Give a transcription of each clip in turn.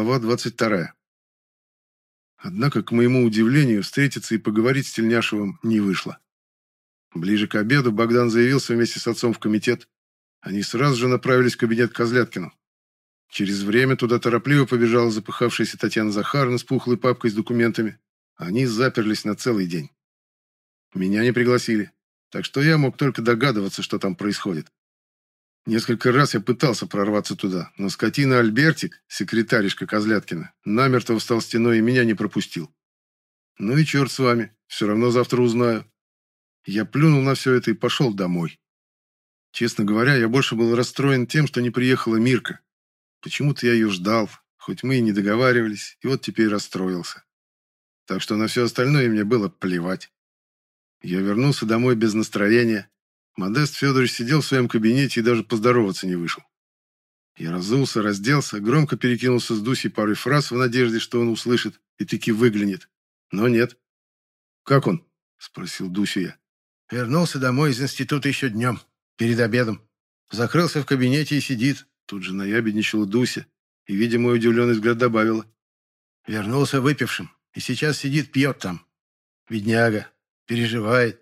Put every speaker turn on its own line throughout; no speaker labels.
Глава 22. Однако, к моему удивлению, встретиться и поговорить с Тельняшевым не вышло. Ближе к обеду Богдан заявился вместе с отцом в комитет. Они сразу же направились в кабинет Козляткину. Через время туда торопливо побежала запыхавшаяся Татьяна Захаровна с пухлой папкой с документами. Они заперлись на целый день. Меня не пригласили, так что я мог только догадываться, что там происходит. Несколько раз я пытался прорваться туда, но скотина Альбертик, секретаришка Козляткина, намертво встал стеной и меня не пропустил. Ну и черт с вами, все равно завтра узнаю. Я плюнул на все это и пошел домой. Честно говоря, я больше был расстроен тем, что не приехала Мирка. Почему-то я ее ждал, хоть мы и не договаривались, и вот теперь расстроился. Так что на все остальное мне было плевать. Я вернулся домой без настроения, Модест Федорович сидел в своем кабинете и даже поздороваться не вышел. Я разулся, разделся, громко перекинулся с Дусей парой фраз в надежде, что он услышит и таки выглянет. Но нет. «Как он?» – спросил Дусю я.
Вернулся домой из института еще днем, перед обедом. Закрылся в кабинете и сидит.
Тут же наябедничала Дуся и, видя мой удивленный взгляд, добавила.
Вернулся выпившим и сейчас сидит, пьет там. Бедняга, переживает.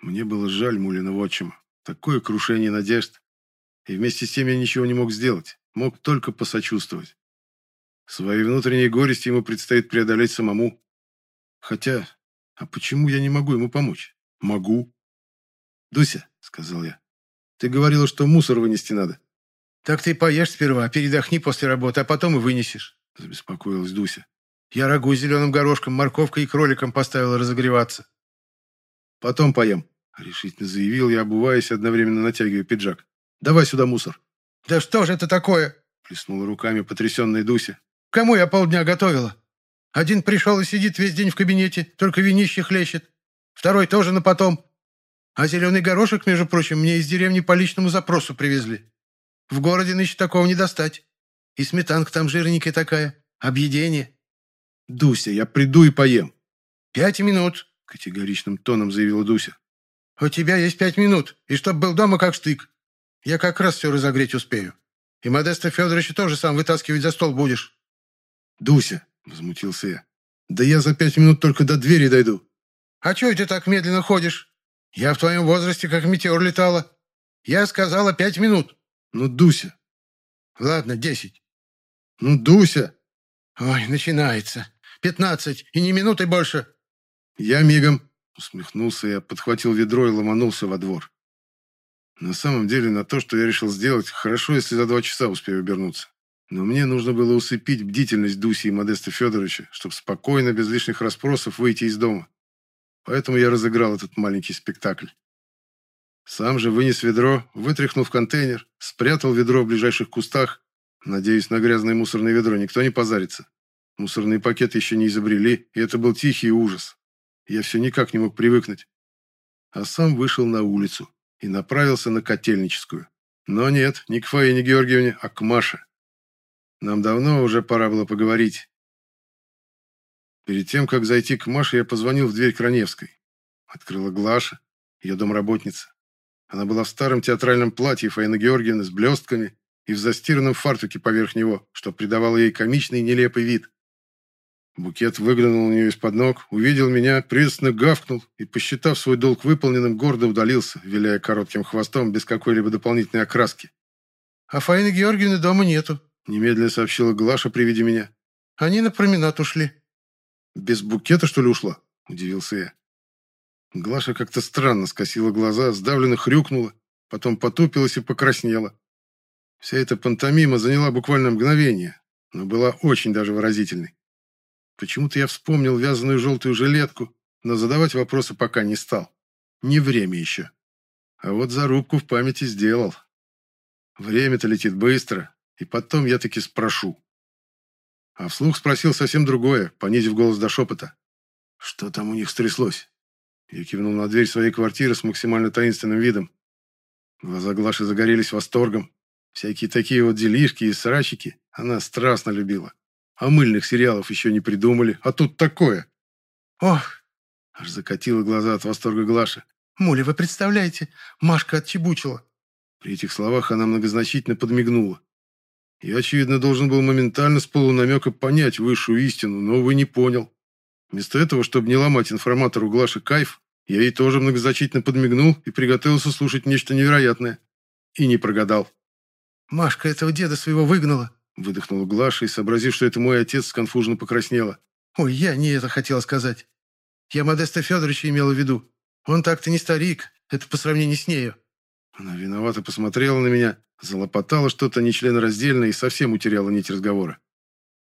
Мне было жаль Мулина отчима. Такое крушение надежд. И вместе с тем я ничего не мог сделать. Мог только посочувствовать. Свои внутренние горести ему предстоит преодолеть самому. Хотя, а почему я не могу ему помочь? Могу. «Дуся», — сказал я, — «ты говорила, что мусор вынести надо».
«Так ты поешь сперва, передохни после работы, а потом и вынесешь», —
забеспокоилась Дуся.
«Я рагу с зеленым горошком, морковкой и кроликом поставила разогреваться».
«Потом поем», — решительно заявил я, обуваясь, одновременно натягивая пиджак. «Давай сюда мусор».
«Да что же это такое?»
— плеснула руками потрясенная Дуся.
«Кому я полдня готовила? Один пришел и сидит весь день в кабинете, только винище хлещет. Второй тоже на потом. А зеленый горошек, между прочим, мне из деревни по личному запросу привезли. В городе нынче такого не достать. И сметанка там жирненькая такая. Объедение».
«Дуся, я приду и поем».
«Пять минут», — категоричным тоном заявила Дуся. «У тебя есть пять минут, и чтоб был дома как штык. Я как раз все разогреть успею. И Модеста Федоровича тоже сам вытаскивать за стол будешь».
«Дуся», — возмутился я, — «да я за пять минут только до двери дойду».
«А чего ты так медленно ходишь? Я в твоем возрасте как метеор летала. Я сказала пять минут».
«Ну, Дуся».
«Ладно, десять».
«Ну, Дуся».
«Ой, начинается. Пятнадцать, и не минуты больше».
«Я мигом», — усмехнулся я, подхватил ведро и ломанулся во двор. На самом деле, на то, что я решил сделать, хорошо, если за два часа успею обернуться. Но мне нужно было усыпить бдительность Дуси и Модеста Федоровича, чтобы спокойно, без лишних расспросов, выйти из дома. Поэтому я разыграл этот маленький спектакль. Сам же вынес ведро, вытряхнул в контейнер, спрятал ведро в ближайших кустах. Надеюсь, на грязное мусорное ведро никто не позарится. Мусорные пакеты еще не изобрели, и это был тихий ужас. Я все никак не мог привыкнуть. А сам вышел на улицу и направился на Котельническую. Но нет, не к Фаине Георгиевне, а к Маше. Нам давно уже пора было поговорить. Перед тем, как зайти к Маше, я позвонил в дверь Краневской. Открыла Глаша, ее домработница. Она была в старом театральном платье Фаины Георгиевны с блестками и в застиранном фартуке поверх него, что придавало ей комичный нелепый вид. Букет выглянул у нее из-под ног, увидел меня, приветственно гавкнул и, посчитав свой долг выполненным, гордо удалился, виляя коротким хвостом без какой-либо дополнительной окраски.
«А Фаины Георгиевны дома нету», —
немедленно сообщила Глаша при виде меня.
«Они на променад ушли».
«Без букета, что ли, ушла?» — удивился я. Глаша как-то странно скосила глаза, сдавленно хрюкнула, потом потупилась и покраснела. Вся эта пантомима заняла буквально мгновение, но была очень даже выразительной. Почему-то я вспомнил вязаную желтую жилетку, но задавать вопросы пока не стал. Не время еще. А вот зарубку в памяти сделал. Время-то летит быстро, и потом я таки спрошу. А вслух спросил совсем другое, понизив голос до шепота. Что там у них стряслось? Я кивнул на дверь своей квартиры с максимально таинственным видом. Глаза Глаши загорелись восторгом. Всякие такие вот делишки и срачики она страстно любила. А мыльных сериалов еще не придумали, а тут такое.
Ох,
аж закатила глаза от восторга Глаша.
Муля, вы представляете, Машка отчебучила.
При этих словах она многозначительно подмигнула. Я, очевидно, должен был моментально с полунамека понять высшую истину, но, увы, не понял. Вместо этого, чтобы не ломать информатору Глаши кайф, я ей тоже многозначительно подмигнул и приготовился слушать нечто невероятное. И не прогадал.
«Машка этого деда своего выгнала», —
выдохнула Глаша и, сообразив, что это мой отец, сконфуженно покраснела.
«Ой, я не это хотела сказать. Я Модеста Федоровича имела в виду. Он так-то не старик, это по сравнению с нею».
Она виновато посмотрела на меня, залопотала что-то нечленораздельное и совсем утеряла нить разговора.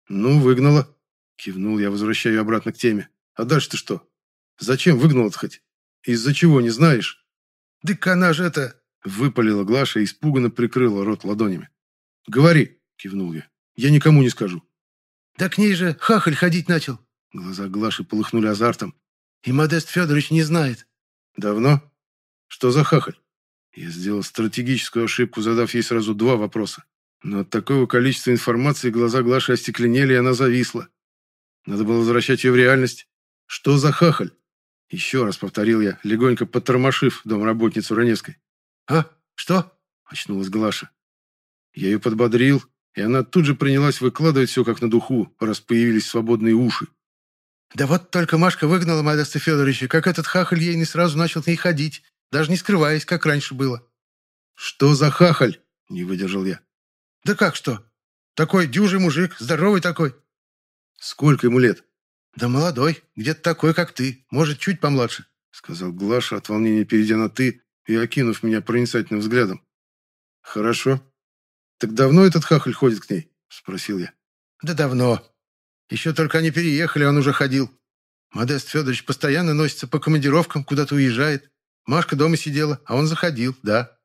«Ну, выгнала», — кивнул я, возвращаю обратно к теме. «А дальше-то что? Зачем выгнала-то хоть? Из-за чего, не знаешь?»
«Дык она же это...»
— выпалила Глаша и испуганно прикрыла рот ладонями. «Говори», — кивнул я. «Я никому не скажу».
«Да к ней же хахаль ходить начал».
Глаза Глаши полыхнули азартом.
«И Модест Федорович не знает».
«Давно? Что за хахаль?» Я сделал стратегическую ошибку, задав ей сразу два вопроса. Но от такого количества информации глаза Глаши остекленели, и она зависла. Надо было возвращать ее в реальность. «Что за хахаль?» Еще раз повторил я, легонько потормошив домработницу Раневской.
«А? Что?» – очнулась Глаша.
Я ее подбодрил, и она тут же принялась выкладывать все как на духу, раз появились свободные уши.
«Да вот только Машка выгнала Модеста Федоровича, как этот хахаль ей не сразу начал к ней ходить даже не скрываясь, как раньше было.
«Что за хахаль?» – не выдержал я.
«Да как что? Такой дюжий мужик, здоровый такой».
«Сколько ему лет?»
«Да молодой, где-то такой, как ты, может, чуть помладше», –
сказал Глаша, от волнения перейдя на «ты» и окинув меня проницательным взглядом. «Хорошо. Так давно этот хахаль ходит к ней?» – спросил я.
«Да давно. Еще только они переехали, он уже ходил. Модест Федорович постоянно носится по командировкам, куда-то уезжает. Машка дома сидела, а он заходил, да.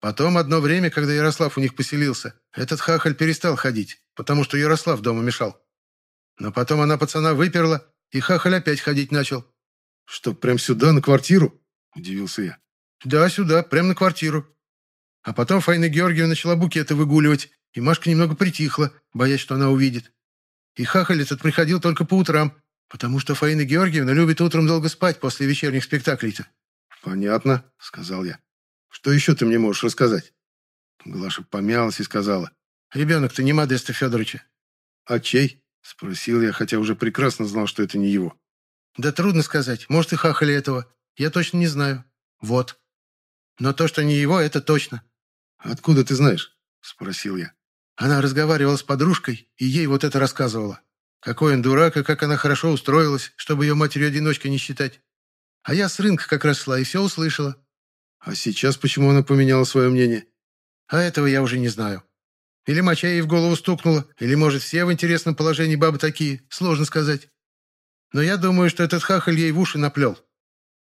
Потом одно время, когда Ярослав у них поселился, этот хахаль перестал ходить, потому что Ярослав дома мешал. Но потом она пацана выперла, и хахаль опять ходить начал.
«Что, прям сюда, на квартиру?» – удивился я.
«Да, сюда, прям на квартиру». А потом Фаина Георгиевна начала букеты выгуливать, и Машка немного притихла, боясь, что она увидит. И хахаль этот приходил только по утрам, потому что Фаина Георгиевна любит утром долго спать после вечерних спектаклей-то.
«Понятно», — сказал я. «Что еще ты мне можешь рассказать?» Глаша помялась и сказала.
«Ребенок-то не Модеста Федоровича».
«А чей?» — спросил я, хотя уже прекрасно знал, что это не его.
«Да трудно сказать. Может, и хахали этого. Я точно не знаю. Вот. Но то, что не его, это точно».
«Откуда ты знаешь?» — спросил я.
Она разговаривала с подружкой, и ей вот это рассказывала. Какой он дурак, и как она хорошо устроилась, чтобы ее матерью-одиночкой не считать. А я с рынка как раз шла и все услышала.
А сейчас почему она поменяла свое мнение?
А этого я уже не знаю. Или моча ей в голову стукнула, или, может, все в интересном положении бабы такие, сложно сказать. Но я думаю, что этот хахаль ей в уши наплел.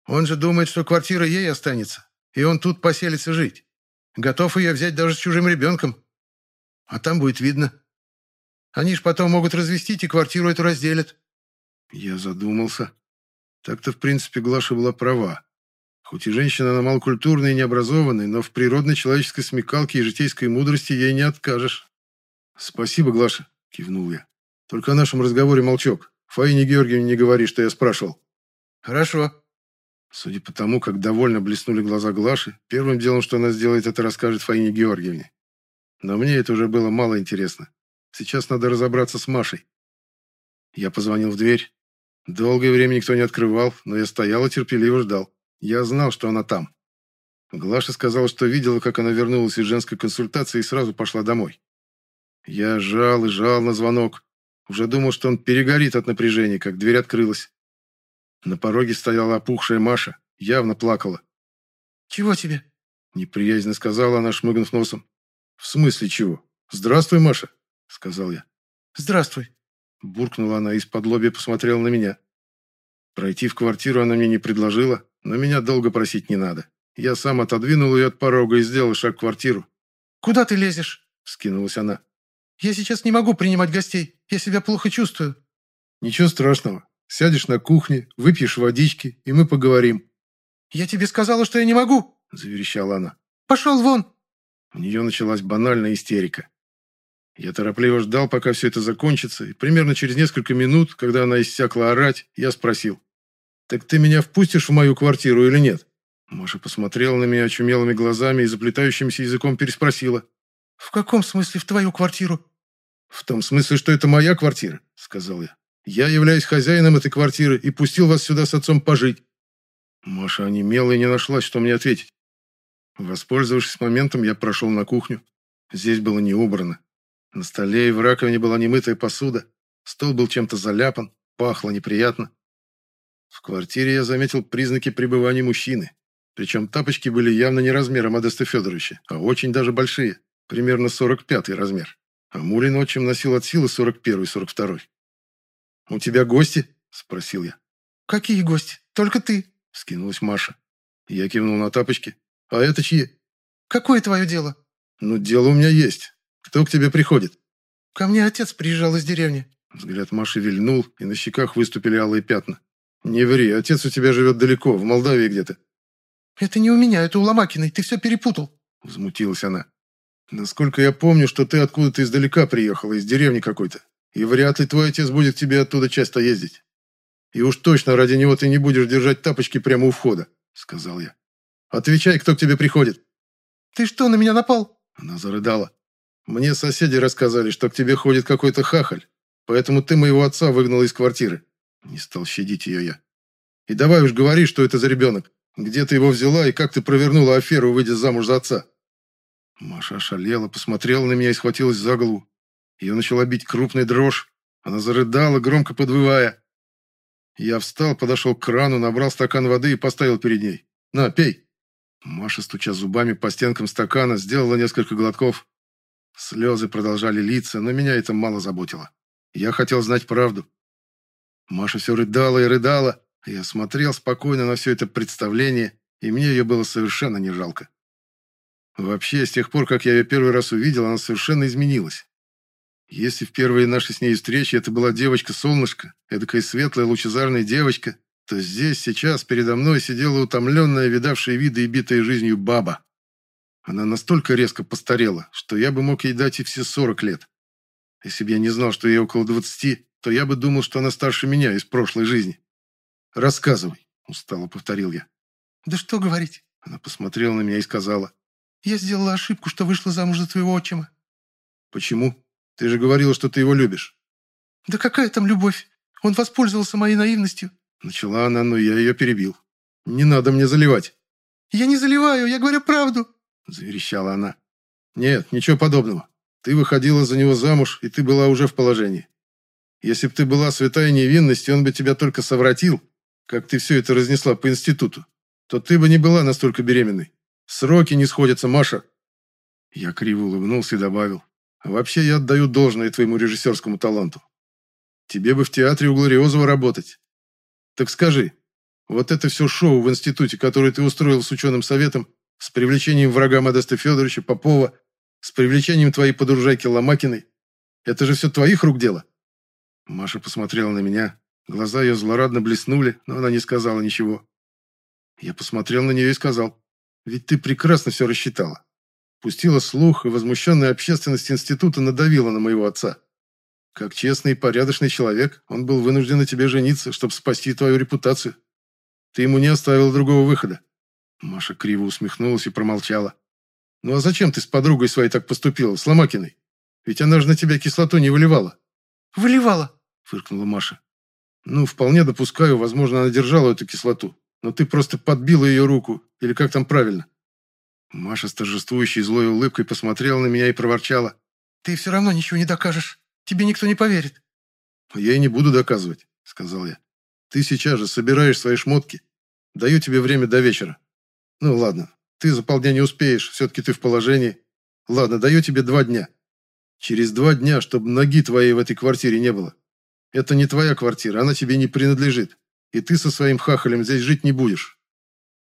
Он же думает, что квартира ей останется, и он тут поселится жить. Готов ее взять даже с чужим ребенком. А там будет видно. Они ж потом могут развестить и квартиру эту разделят.
Я задумался. Так-то, в принципе, Глаша была права. Хоть и женщина она малокультурная и необразованная, но в природной человеческой смекалке и житейской мудрости ей не откажешь. «Спасибо, Глаша», — кивнул я. «Только о нашем разговоре молчок. Фаине Георгиевне не говори, что я спрашивал».
«Хорошо».
Судя по тому, как довольно блеснули глаза Глаши, первым делом, что она сделает, это расскажет Фаине Георгиевне. Но мне это уже было мало интересно. Сейчас надо разобраться с Машей. Я позвонил в дверь. Долгое время никто не открывал, но я стоял и терпеливо ждал. Я знал, что она там. Глаша сказала, что видела, как она вернулась из женской консультации и сразу пошла домой. Я жал и жал на звонок. Уже думал, что он перегорит от напряжения, как дверь открылась. На пороге стояла опухшая Маша, явно плакала.
«Чего тебе?»
– неприязненно сказала она, шмыгнув носом. «В смысле чего? Здравствуй, Маша», – сказал я.
«Здравствуй»,
Буркнула она и из-под лобья посмотрела на меня. Пройти в квартиру она мне не предложила, но меня долго просить не надо. Я сам отодвинул ее от порога и сделал шаг в квартиру.
«Куда ты лезешь?»
– скинулась она.
«Я сейчас не могу принимать гостей. Я себя плохо чувствую».
«Ничего страшного. Сядешь на кухне, выпьешь водички, и мы поговорим».
«Я тебе сказала, что я не могу!»
– заверещала она.
«Пошел вон!»
У нее началась банальная истерика. Я торопливо ждал, пока все это закончится, и примерно через несколько минут, когда она иссякла орать, я спросил. «Так ты меня впустишь в мою квартиру или нет?» Маша посмотрела на меня очумелыми глазами и заплетающимся языком переспросила.
«В каком смысле в твою квартиру?»
«В том смысле, что это моя квартира», — сказал я. «Я являюсь хозяином этой квартиры и пустил вас сюда с отцом пожить». Маша онемела и не нашлась, что мне ответить. Воспользовавшись моментом, я прошел на кухню. Здесь было не убрано. На столе и в раковине была немытая посуда. Стол был чем-то заляпан, пахло неприятно. В квартире я заметил признаки пребывания мужчины. Причем тапочки были явно не размером Модеста Федоровича, а очень даже большие, примерно 45-й размер. А Мулин отчим носил от силы 41-й, 42-й. «У тебя гости?» – спросил я.
«Какие гости? Только ты!»
– скинулась Маша. Я кивнул на тапочки. «А это чьи?»
«Какое твое дело?»
«Ну, дело у меня есть. Кто к тебе приходит?»
«Ко мне отец приезжал из деревни».
Взгляд Маши вильнул, и на щеках выступили алые пятна. «Не ври, отец у тебя живет далеко, в Молдавии где-то».
«Это не у меня, это у Ломакиной, ты все перепутал».
Взмутилась она. «Насколько я помню, что ты откуда-то издалека приехала, из деревни какой-то, и вряд ли твой отец будет к тебе оттуда часто ездить. И уж точно ради него ты не будешь держать тапочки прямо у входа», — сказал я. «Отвечай, кто к тебе приходит».
«Ты что, на меня напал?»
Она зарыдала. «Мне соседи рассказали, что к тебе ходит какой-то хахаль, поэтому ты моего отца выгнала из квартиры». Не стал щадить ее я. «И давай уж говори, что это за ребенок. Где ты его взяла и как ты провернула аферу, выйдя замуж за отца?» Маша ошалела, посмотрела на меня и схватилась за голову. Ее начала бить крупная дрожь. Она зарыдала, громко подвывая. Я встал, подошел к крану, набрал стакан воды и поставил перед ней. «На, пей!» Маша, стуча зубами по стенкам стакана, сделала несколько глотков. Слезы продолжали литься, но меня это мало заботило. Я хотел знать правду. Маша все рыдала и рыдала. Я смотрел спокойно на все это представление, и мне ее было совершенно не жалко. Вообще, с тех пор, как я ее первый раз увидел, она совершенно изменилась. Если в первые наши с ней встречи это была девочка-солнышко, эдакая светлая лучезарная девочка, то здесь, сейчас, передо мной сидела утомленная, видавшая виды и битая жизнью баба. Она настолько резко постарела, что я бы мог ей дать и все сорок лет. Если бы я не знал, что ей около двадцати, то я бы думал, что она старше меня из прошлой жизни. «Рассказывай», — устало повторил я.
«Да что говорить?»
Она посмотрела на меня и сказала.
«Я сделала ошибку, что вышла замуж за твоего отчима».
«Почему? Ты же говорила, что ты его любишь».
«Да какая там любовь? Он воспользовался моей наивностью».
Начала она, но я ее перебил. «Не надо мне заливать».
«Я не заливаю, я говорю правду», —
заверещала она. «Нет, ничего подобного. Ты выходила за него замуж, и ты была уже в положении. Если б ты была святая невинность, и он бы тебя только совратил, как ты все это разнесла по институту, то ты бы не была настолько беременной. Сроки не сходятся, Маша». Я криво улыбнулся и добавил. «А вообще я отдаю должное твоему режиссерскому таланту. Тебе бы в театре у Глориозова работать. Так скажи, вот это все шоу в институте, которое ты устроил с ученым советом, с привлечением врага Модеста Федоровича Попова, с привлечением твоей подружайки Ломакиной, это же все твоих рук дело?» Маша посмотрела на меня. Глаза ее злорадно блеснули, но она не сказала ничего. Я посмотрел на нее и сказал, «Ведь ты прекрасно все рассчитала. Пустила слух, и возмущенная общественность института надавила на моего отца. Как честный и порядочный человек, он был вынужден на тебе жениться, чтобы спасти твою репутацию. Ты ему не оставил другого выхода». Маша криво усмехнулась и промолчала. «Ну а зачем ты с подругой своей так поступила, с Ломакиной? Ведь она же на тебя кислоту не выливала».
«Выливала», —
фыркнула Маша. «Ну, вполне допускаю, возможно, она держала эту кислоту, но ты просто подбила ее руку, или как там правильно?» Маша с торжествующей злой улыбкой посмотрела на меня и проворчала.
«Ты все равно ничего не докажешь. Тебе никто не поверит».
«Я и не буду доказывать», — сказал я. «Ты сейчас же собираешь свои шмотки. Даю тебе время до вечера. Ну, ладно, ты за полдня не успеешь, все-таки ты в положении. Ладно, даю тебе два дня. Через два дня, чтобы ноги твоей в этой квартире не было. Это не твоя квартира, она тебе не принадлежит. И ты со своим хахалем здесь жить не будешь.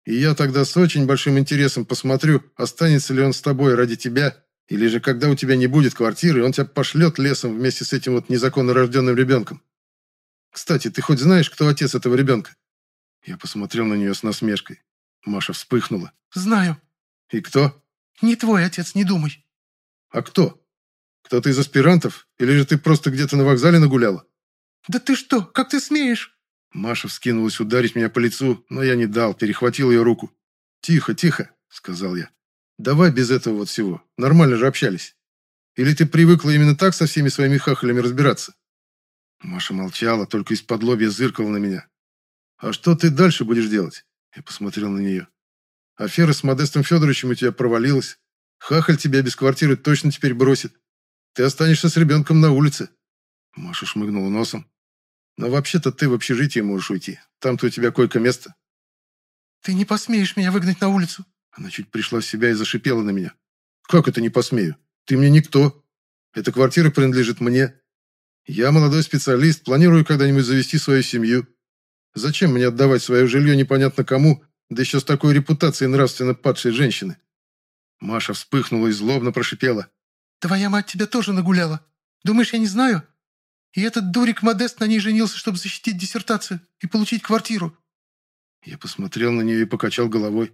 И я тогда с очень большим интересом посмотрю, останется ли он с тобой ради тебя, или же когда у тебя не будет квартиры, он тебя пошлет лесом вместе с этим вот незаконно рожденным ребенком. Кстати, ты хоть знаешь, кто отец этого ребенка?» Я посмотрел на нее с насмешкой. Маша вспыхнула.
«Знаю».
«И кто?»
«Не твой отец, не думай».
«А кто?» Кто-то из аспирантов? Или же ты просто где-то на вокзале нагуляла?»
«Да ты что? Как ты смеешь?»
Маша вскинулась ударить меня по лицу, но я не дал, перехватил ее руку. «Тихо, тихо», — сказал я. «Давай без этого вот всего. Нормально же общались. Или ты привыкла именно так со всеми своими хахалями разбираться?» Маша молчала, только из-под лобья зыркала на меня. «А что ты дальше будешь делать?» Я посмотрел на нее. «Афера с Модестом Федоровичем у тебя провалилась. Хахаль тебя без квартиры точно теперь бросит. Ты останешься с ребенком на улице». Маша шмыгнула носом. «Но вообще-то ты в общежитие можешь уйти. Там-то у тебя койко-место».
«Ты не посмеешь меня выгнать на улицу?»
Она чуть пришла в себя и зашипела на меня. «Как это не посмею? Ты мне никто. Эта квартира принадлежит мне. Я молодой специалист, планирую когда-нибудь завести свою семью. Зачем мне отдавать свое жилье непонятно кому, да еще с такой репутацией нравственно падшей женщины?» Маша вспыхнула и злобно прошипела.
«Твоя мать тебя тоже нагуляла. Думаешь, я не знаю? И этот дурик Модест на ней женился, чтобы защитить диссертацию и получить квартиру».
Я посмотрел на нее и покачал головой.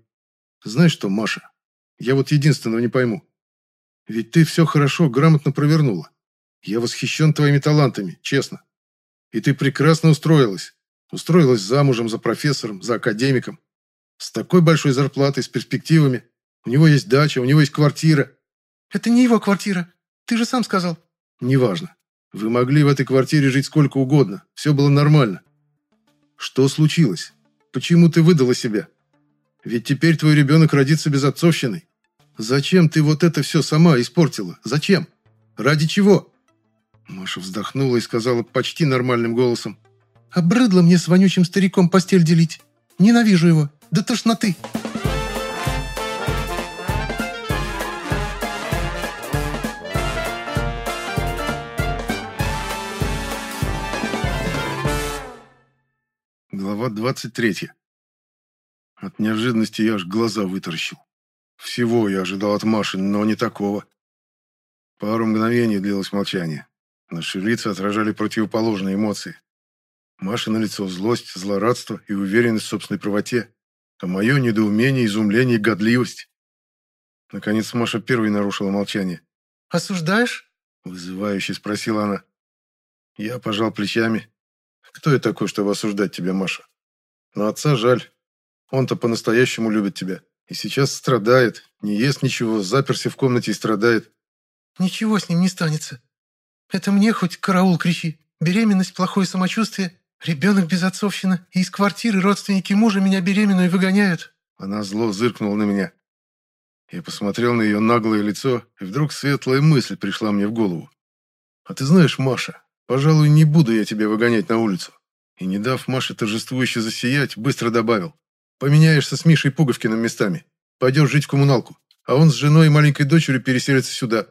«Знаешь что, Маша, я вот единственного не пойму. Ведь ты все хорошо, грамотно провернула. Я восхищен твоими талантами, честно. И ты прекрасно устроилась. Устроилась замужем за профессором, за академиком. С такой большой зарплатой, с перспективами. У него есть дача, у него есть квартира.
Это не его квартира. Ты же сам сказал.
Неважно. Вы могли в этой квартире жить сколько угодно. Все было нормально. Что случилось? Почему ты выдала себя? Ведь теперь твой ребенок родится без отцовщины. Зачем ты вот это все сама испортила? Зачем? Ради чего?» Маша вздохнула и сказала почти нормальным голосом.
«Обрыдло мне с вонючим стариком постель делить. Ненавижу его. Да тошноты!»
Глава 23. От неожиданности я аж глаза вытаращил. Всего я ожидал от Маши, но не такого. Пару мгновений длилось молчание. Наши лица отражали противоположные эмоции. Маша на лицо злость, злорадство и уверенность в собственной правоте, а мое недоумение, изумление и годливость. Наконец Маша первой нарушила молчание.
«Осуждаешь?»
– вызывающе спросила она. Я пожал плечами. «Кто я такой, чтобы осуждать тебя, Маша? Но отца жаль. Он-то по-настоящему любит тебя. И сейчас страдает, не ест ничего, заперся в комнате и страдает.
Ничего с ним не станется. Это мне хоть караул кричи. Беременность, плохое самочувствие, ребенок без отцовщины, и из квартиры родственники мужа меня беременную выгоняют.
Она зло зыркнула на меня. Я посмотрел на ее наглое лицо, и вдруг светлая мысль пришла мне в голову. «А ты знаешь, Маша, пожалуй, не буду я тебя выгонять на улицу». И, не дав Маше торжествующе засиять, быстро добавил. Поменяешься с Мишей Пуговкиным местами. Пойдешь жить в коммуналку. А он с женой и маленькой дочерью переселится сюда».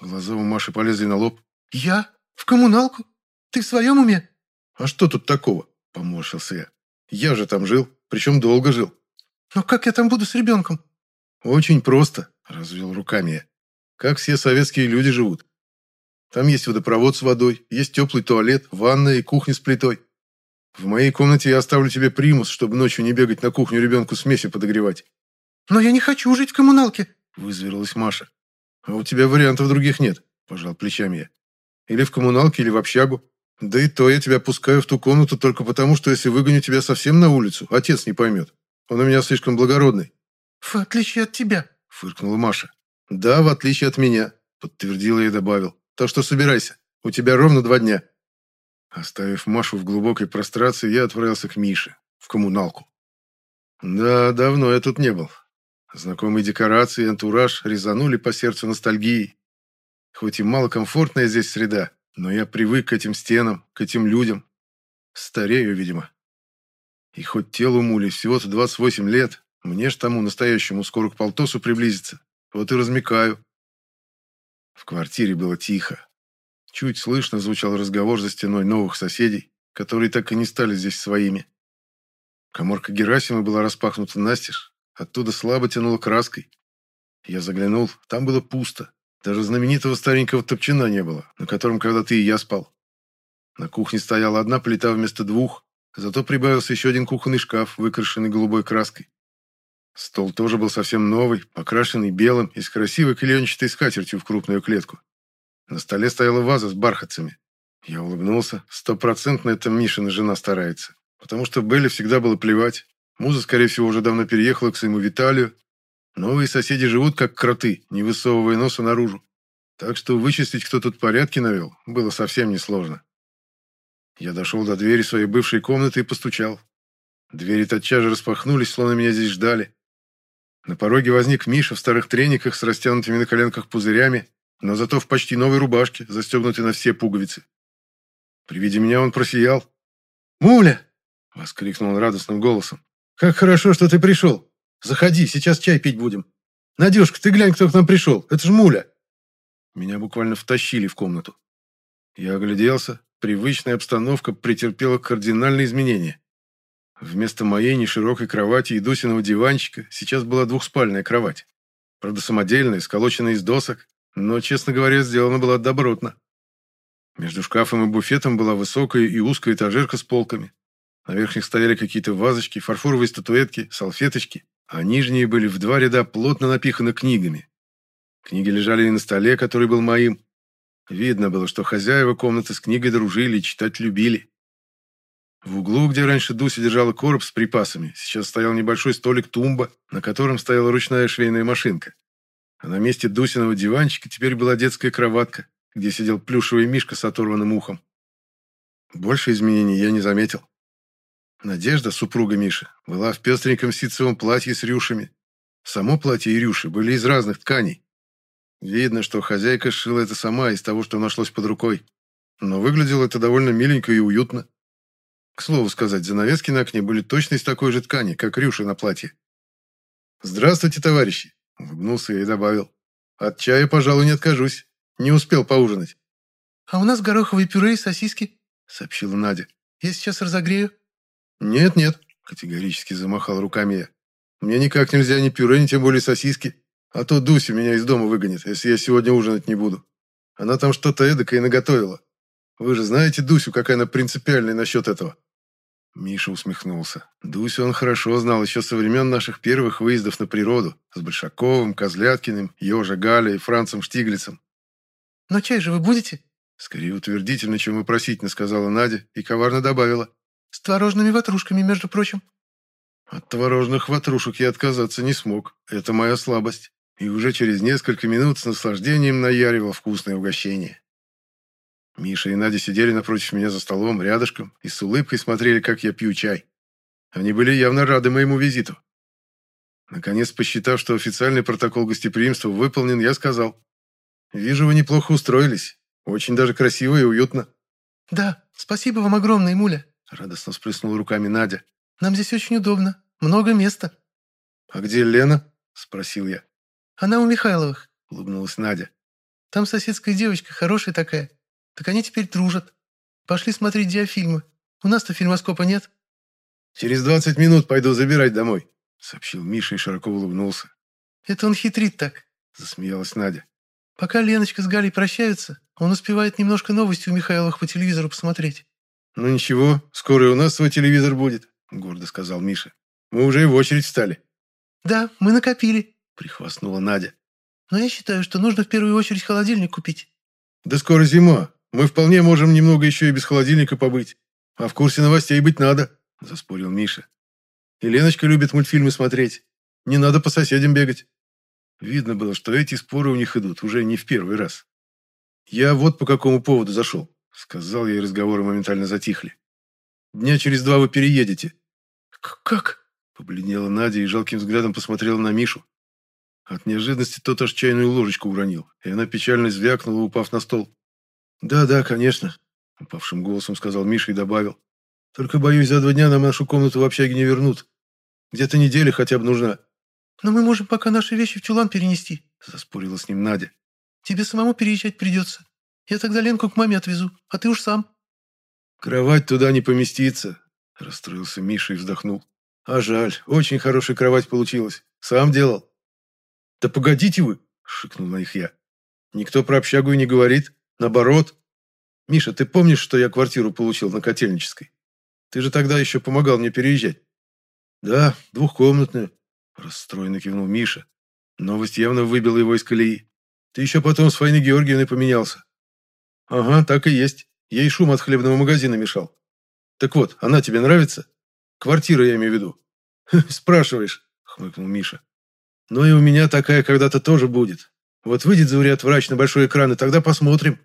Глаза у Маши полезли на лоб.
«Я? В коммуналку? Ты в своем уме?»
«А что тут такого?» – поморщился я. «Я же там жил, причем долго жил».
«Но как я там буду с ребенком?»
«Очень просто», – развел руками я. «Как все советские люди живут. Там есть водопровод с водой, есть теплый туалет, ванная и кухня с плитой. В моей комнате я оставлю тебе примус, чтобы ночью не бегать на кухню ребенку смеси подогревать».
«Но я не хочу жить в коммуналке», —
вызверилась Маша. «А у тебя вариантов других нет», — пожал плечами я. «Или в коммуналке, или в общагу. Да и то я тебя пускаю в ту комнату только потому, что если выгоню тебя совсем на улицу, отец не поймет. Он у меня слишком благородный».
«В отличие от тебя», —
фыркнула Маша. «Да, в отличие от меня», — подтвердила и добавил. «Так что собирайся. У тебя ровно два дня». Оставив Машу в глубокой прострации, я отправился к Мише, в коммуналку. Да, давно я тут не был. Знакомые декорации и антураж резанули по сердцу ностальгией. Хоть и малокомфортная здесь среда, но я привык к этим стенам, к этим людям. Старею, видимо. И хоть телу мули всего-то 28 лет, мне ж тому настоящему скоро к полтосу приблизиться. Вот и размекаю. В квартире было тихо. Чуть слышно звучал разговор за стеной новых соседей, которые так и не стали здесь своими. Коморка Герасима была распахнута настежь, оттуда слабо тянуло краской. Я заглянул, там было пусто. Даже знаменитого старенького топчина не было, на котором когда-то и я спал. На кухне стояла одна плита вместо двух, зато прибавился еще один кухонный шкаф, выкрашенный голубой краской. Стол тоже был совсем новый, покрашенный белым и с красивой клеенчатой скатертью в крупную клетку. На столе стояла ваза с бархатцами. Я улыбнулся. Стопроцентно это Мишина жена старается. Потому что Белле всегда было плевать. Муза, скорее всего, уже давно переехала к своему Виталию. Новые соседи живут как кроты, не высовывая носа наружу. Так что вычислить, кто тут порядки навел, было совсем несложно. Я дошел до двери своей бывшей комнаты и постучал. Двери тотчас же распахнулись, словно меня здесь ждали. На пороге возник Миша в старых трениках с растянутыми на коленках пузырями, но зато в почти новой рубашке, застегнутой на все пуговицы. При виде меня он просиял. «Муля!» — воскликнул он радостным голосом. «Как хорошо, что ты пришел! Заходи, сейчас чай пить будем. Надюшка, ты глянь, кто к нам пришел. Это ж Муля!» Меня буквально втащили в комнату. Я огляделся. Привычная обстановка претерпела кардинальные изменения. Вместо моей неширокой кровати и Дусиного диванчика сейчас была двухспальная кровать. Правда, самодельная, сколоченная из досок, но, честно говоря, сделана была добротно. Между шкафом и буфетом была высокая и узкая этажерка с полками. На верхних стояли какие-то вазочки, фарфоровые статуэтки, салфеточки, а нижние были в два ряда плотно напиханы книгами. Книги лежали и на столе, который был моим. Видно было, что хозяева комнаты с книгой дружили и читать любили. В углу, где раньше Дуся держала короб с припасами, сейчас стоял небольшой столик-тумба, на котором стояла ручная швейная машинка. А на месте Дусиного диванчика теперь была детская кроватка, где сидел плюшевый мишка с оторванным ухом. Больше изменений я не заметил. Надежда, супруга Миши, была в пестреньком ситцевом платье с рюшами. Само платье и рюши были из разных тканей. Видно, что хозяйка сшила это сама из того, что нашлось под рукой. Но выглядело это довольно миленько и уютно. К слову сказать, занавески на окне были точно из такой же ткани, как рюши на платье. «Здравствуйте, товарищи!» — улыбнулся я и добавил. «От чая, пожалуй, не откажусь. Не успел поужинать».
«А у нас гороховые пюре и сосиски», — сообщила Надя. «Я сейчас разогрею».
«Нет-нет», — категорически замахал руками я. «Мне никак нельзя ни пюре, ни тем более сосиски. А то Дуся меня из дома выгонит, если я сегодня ужинать не буду. Она там что-то эдакое наготовила. Вы же знаете Дусю, какая она принципиальная насчет этого». Миша усмехнулся. Дусю он хорошо знал еще со времен наших первых выездов на природу с Большаковым, Козляткиным, Ежа Галя и Францем Штиглицем.
«Но чай же вы будете?»
Скорее утвердительно, чем вопросительно, сказала Надя и коварно добавила.
«С творожными ватрушками, между прочим».
От творожных ватрушек я отказаться не смог. Это моя слабость. И уже через несколько минут с наслаждением наяривал вкусное угощение. Миша и Надя сидели напротив меня за столом, рядышком, и с улыбкой смотрели, как я пью чай. Они были явно рады моему визиту. Наконец, посчитав, что официальный протокол гостеприимства выполнен, я сказал. «Вижу, вы неплохо устроились. Очень даже красиво и уютно».
«Да, спасибо вам огромное, Муля», —
радостно всплеснула руками Надя.
«Нам здесь очень удобно. Много места».
«А где Лена?» — спросил я.
«Она у Михайловых», —
улыбнулась Надя.
«Там соседская девочка, хорошая такая. Так они теперь дружат. Пошли смотреть диафильмы. У нас-то фильмоскопа нет».
«Через двадцать минут пойду забирать домой», — сообщил Миша и широко улыбнулся.
«Это он хитрит так», —
засмеялась Надя.
«Пока Леночка с Галей прощаются, он успевает немножко новости у Михайловых по телевизору посмотреть».
«Ну ничего, скоро и у нас свой телевизор будет», — гордо сказал Миша. «Мы уже и в очередь встали».
«Да, мы накопили», —
прихвастнула Надя.
«Но я считаю, что нужно в первую очередь холодильник купить».
«Да скоро зима. Мы вполне можем немного еще и без холодильника побыть. А в курсе новостей быть надо», — заспорил Миша. «И Леночка любит мультфильмы смотреть. Не надо по соседям бегать». Видно было, что эти споры у них идут уже не в первый раз. «Я вот по какому поводу зашел», — сказал я, и разговоры моментально затихли. «Дня через два вы переедете».
«Как?»
— побледнела Надя и жалким взглядом посмотрела на Мишу. От неожиданности тот аж чайную ложечку уронил, и она печально звякнула, упав на стол. «Да, да, конечно», — упавшим голосом сказал Миша и добавил. «Только, боюсь, за два дня нам нашу комнату в общаге не вернут. Где-то неделя хотя бы нужна».
«Но мы можем пока наши вещи в чулан перенести», —
заспорила с ним Надя.
«Тебе самому переезжать придется. Я тогда Ленку к маме отвезу, а ты уж сам».
«Кровать туда не поместится», — расстроился Миша и вздохнул. «А жаль, очень хорошая кровать получилась. Сам делал». «Да погодите вы!» – шикнул на них я. «Никто про общагу и не говорит. Наоборот. Миша, ты помнишь, что я квартиру получил на Котельнической? Ты же тогда еще помогал мне переезжать». «Да, двухкомнатную», – расстроенно кивнул Миша. Новость явно выбила его из колеи. «Ты еще потом с Фаиной Георгиевной поменялся». «Ага, так и есть. Ей шум от хлебного магазина мешал. Так вот, она тебе нравится? Квартира, я имею в виду». «Спрашиваешь», – хмыкнул Миша. «Но и у меня такая когда-то тоже будет. Вот выйдет зауряд врач на большой экран, и тогда посмотрим».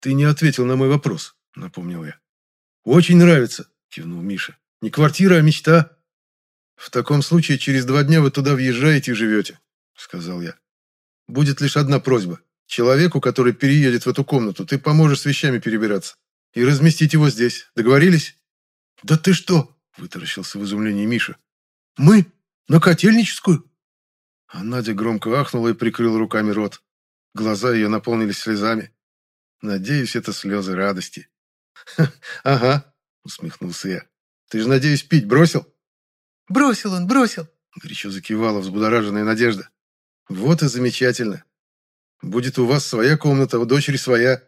«Ты не ответил на мой вопрос», — напомнил я. «Очень нравится», — кивнул Миша. «Не квартира, а мечта». «В таком случае через два дня вы туда въезжаете и живете», — сказал я. «Будет лишь одна просьба. Человеку, который переедет в эту комнату, ты поможешь с вещами перебираться. И разместить его здесь. Договорились?» «Да ты что?» – вытаращился в изумлении Миша. «Мы? На котельническую?» А Надя громко ахнула и прикрыла руками рот. Глаза ее наполнились слезами. Надеюсь, это слезы радости. «Ага», — усмехнулся я. «Ты же, надеюсь, пить бросил?»
«Бросил он, бросил», —
горячо закивала взбудораженная Надежда. «Вот и замечательно. Будет у вас своя комната, у дочери своя».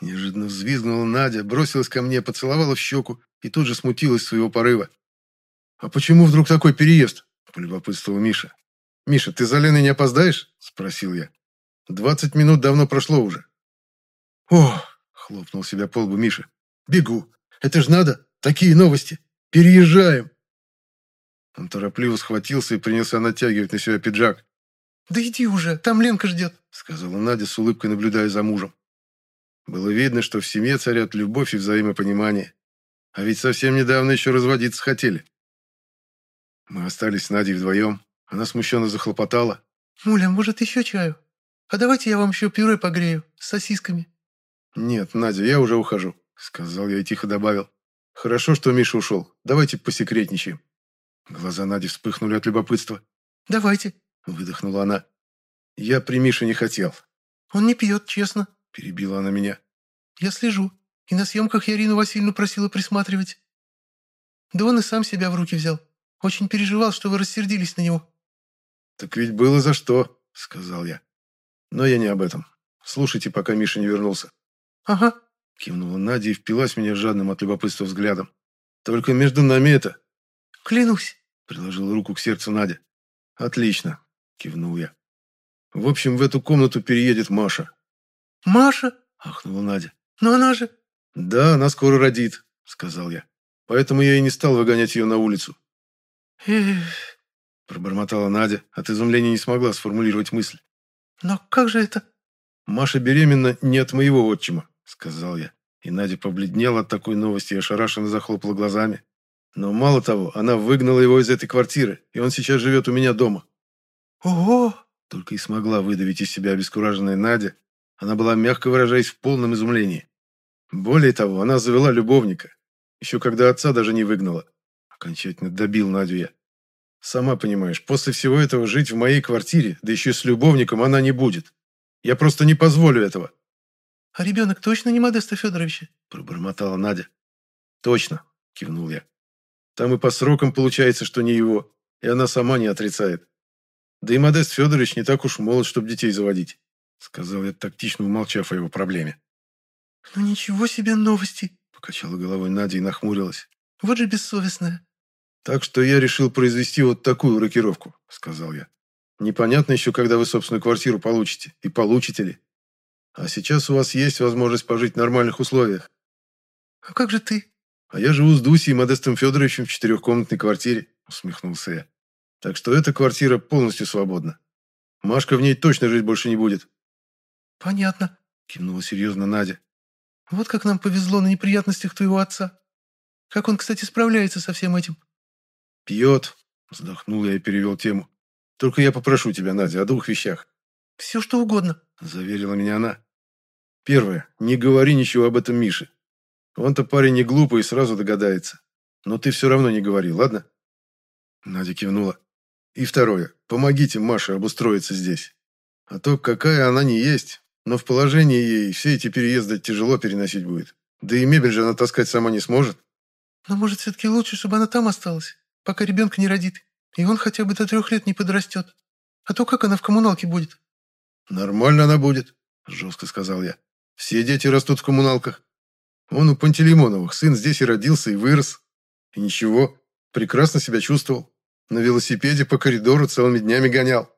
Неожиданно взвизгнула Надя, бросилась ко мне, поцеловала в щеку и тут же смутилась своего порыва. «А почему вдруг такой переезд?» – полюбопытствовал Миша. «Миша, ты за Леной не опоздаешь?» – спросил я. «Двадцать минут давно прошло уже». «О!» – хлопнул себя по лбу Миша. «Бегу! Это ж надо! Такие новости! Переезжаем!» Он торопливо схватился и принялся натягивать на себя пиджак.
«Да иди уже, там Ленка ждет», —
сказала Надя с улыбкой, наблюдая за мужем. Было видно, что в семье царят любовь и взаимопонимание. А ведь совсем недавно еще разводиться хотели. Мы остались с Надей вдвоем. Она смущенно захлопотала.
«Муля, может, еще чаю? А давайте я вам еще пюре погрею с сосисками».
«Нет, Надя, я уже ухожу», — сказал я и тихо добавил. «Хорошо, что Миша ушел. Давайте посекретничаем». Глаза Нади вспыхнули от любопытства.
«Давайте», —
выдохнула она. «Я при Мише не хотел».
«Он не пьет, честно».
Перебила она меня.
«Я слежу. И на съемках я Ирину Васильевну просила присматривать. Да он и сам себя в руки взял. Очень переживал, что вы рассердились на него».
«Так ведь было за что», — сказал я. «Но я не об этом. Слушайте, пока Миша не вернулся».
«Ага», —
кивнула Надя и впилась меня жадным от любопытства взглядом. «Только между нами это...»
«Клянусь», —
приложила руку к сердцу Надя. «Отлично», — кивнул я. «В общем, в эту комнату переедет Маша.
«Маша?»
– ахнула Надя.
«Но она же...»
«Да, она скоро родит», – сказал я. «Поэтому я и не стал выгонять ее на улицу».
«Эх...»
– пробормотала Надя. От изумления не смогла сформулировать мысль.
«Но как же это...»
«Маша беременна не от моего отчима», – сказал я. И Надя побледнела от такой новости и ошарашенно захлопала глазами. Но мало того, она выгнала его из этой квартиры, и он сейчас живет у меня дома.
«Ого!»
Только и смогла выдавить из себя обескураженная Надя, она была, мягко выражаясь, в полном изумлении. Более того, она завела любовника. Еще когда отца даже не выгнала. Окончательно добил Надю я. Сама понимаешь, после всего этого жить в моей квартире, да еще с любовником, она не будет. Я просто не позволю этого.
«А ребенок точно не Модеста Федоровича?»
пробормотала Надя. «Точно», кивнул я. «Там и по срокам получается, что не его, и она сама не отрицает. Да и Модест Федорович не так уж молод, чтобы детей заводить. Сказал я, тактично умолчав о его проблеме.
«Ну ничего себе новости!»
Покачала головой Надя и нахмурилась.
«Вот же бессовестная!»
«Так что я решил произвести вот такую рокировку», сказал я. «Непонятно еще, когда вы собственную квартиру получите. И получите ли. А сейчас у вас есть возможность пожить в нормальных условиях».
«А как же ты?»
«А я живу с Дусей и Модестом Федоровичем в четырехкомнатной квартире», усмехнулся я. «Так что эта квартира полностью свободна. Машка в ней точно жить больше не будет.
«Понятно», —
кивнула серьезно Надя.
«Вот как нам повезло на неприятностях твоего отца. Как он, кстати, справляется со всем этим?»
«Пьет», — вздохнул я и перевел тему. «Только я попрошу тебя, Надя, о двух вещах».
«Все, что угодно», —
заверила меня она. «Первое. Не говори ничего об этом Мише. Он-то парень не глупый и сразу догадается. Но ты все равно не говори, ладно?» Надя кивнула. «И второе. Помогите Маше обустроиться здесь. А то какая она не есть, но в положении ей все эти переезды тяжело переносить будет. Да и мебель же она таскать сама не сможет.
Но может все-таки лучше, чтобы она там осталась, пока ребенка не родит, и он хотя бы до трех лет не подрастет. А то как она в коммуналке будет?
Нормально она будет, жестко сказал я. Все дети растут в коммуналках. Он у Пантелеймоновых, сын здесь и родился, и вырос. И ничего, прекрасно себя чувствовал. На велосипеде по коридору целыми днями гонял.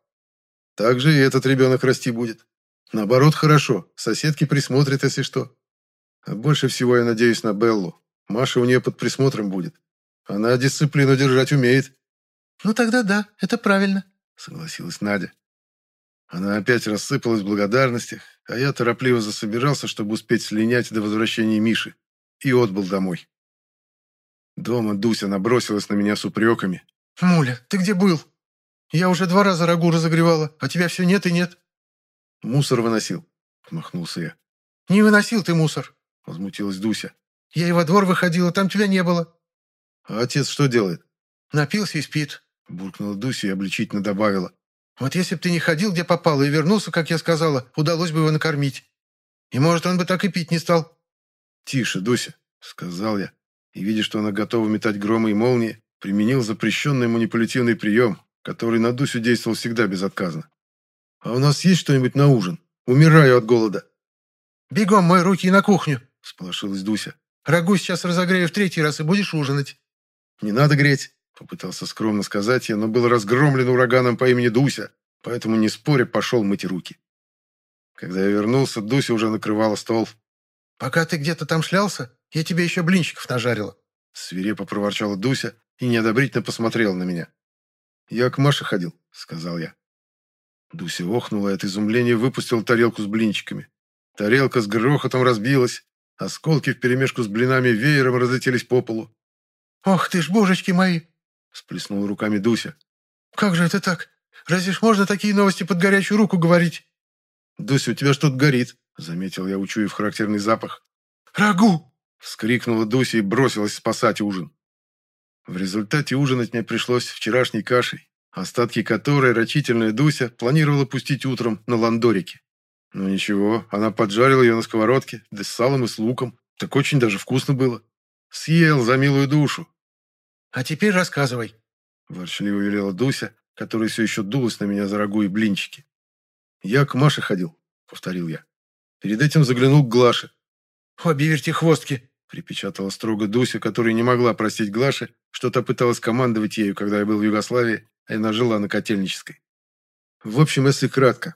Так же и этот ребенок расти будет. Наоборот, хорошо. Соседки присмотрят, если что. А больше всего я надеюсь на Беллу. Маша у нее под присмотром будет. Она дисциплину держать умеет.
Ну тогда да, это правильно,
согласилась Надя. Она опять рассыпалась в благодарностях, а я торопливо засобирался, чтобы успеть слинять до возвращения Миши, и отбыл домой. Дома Дуся набросилась на меня с упреками.
«Муля, ты где был? Я уже два раза рагу разогревала, а тебя все нет и нет».
«Мусор выносил», — махнулся я.
«Не выносил ты мусор», —
возмутилась Дуся.
«Я и во двор выходила, там тебя не было».
«А отец что делает?»
«Напился и спит», —
буркнула Дуся и обличительно добавила.
«Вот если б ты не ходил, где попало, и вернулся, как я сказала, удалось бы его накормить. И, может, он бы так и пить не стал».
«Тише, Дуся», — сказал я, и, видя, что она готова метать громы и молнии, применил запрещенный манипулятивный прием, который на Дусю действовал всегда безотказно. «А у нас есть что-нибудь на ужин? Умираю от голода».
«Бегом мой руки на кухню», —
сполошилась Дуся.
«Рагу сейчас разогрею в третий раз и будешь ужинать».
«Не надо греть», — попытался скромно сказать я, но был разгромлен ураганом по имени Дуся, поэтому, не споря, пошел мыть руки. Когда я вернулся, Дуся уже накрывала стол.
«Пока ты где-то там шлялся, я тебе еще блинчиков нажарила».
Свирепо проворчала Дуся и неодобрительно посмотрела на меня. «Я к Маше ходил», — сказал я. Дуся охнула и от изумления выпустила тарелку с блинчиками. Тарелка с грохотом разбилась, осколки вперемешку с блинами веером разлетелись по полу.
«Ох ты ж, божечки мои!»
— сплеснула руками Дуся.
«Как же это так? Разве ж можно такие новости под горячую руку говорить?»
«Дуся, у тебя что-то горит», — заметил я, учуяв характерный запах.
«Рагу!»
— вскрикнула Дуся и бросилась спасать ужин. В результате ужинать мне пришлось вчерашней кашей, остатки которой рачительная Дуся планировала пустить утром на ландорике. Но ничего, она поджарила ее на сковородке, да с салом и с луком. Так очень даже вкусно было. Съел за милую душу.
«А теперь рассказывай», –
ворчливо велела Дуся, которая все еще дулась на меня за рагу и блинчики. «Я к Маше ходил», – повторил я. Перед этим заглянул к Глаше.
«Обе вертихвостки», –
припечатала строго Дуся, которая не могла простить Глаше, что то пыталась командовать ею, когда я был в Югославии, а она жила на Котельнической. В общем, если кратко.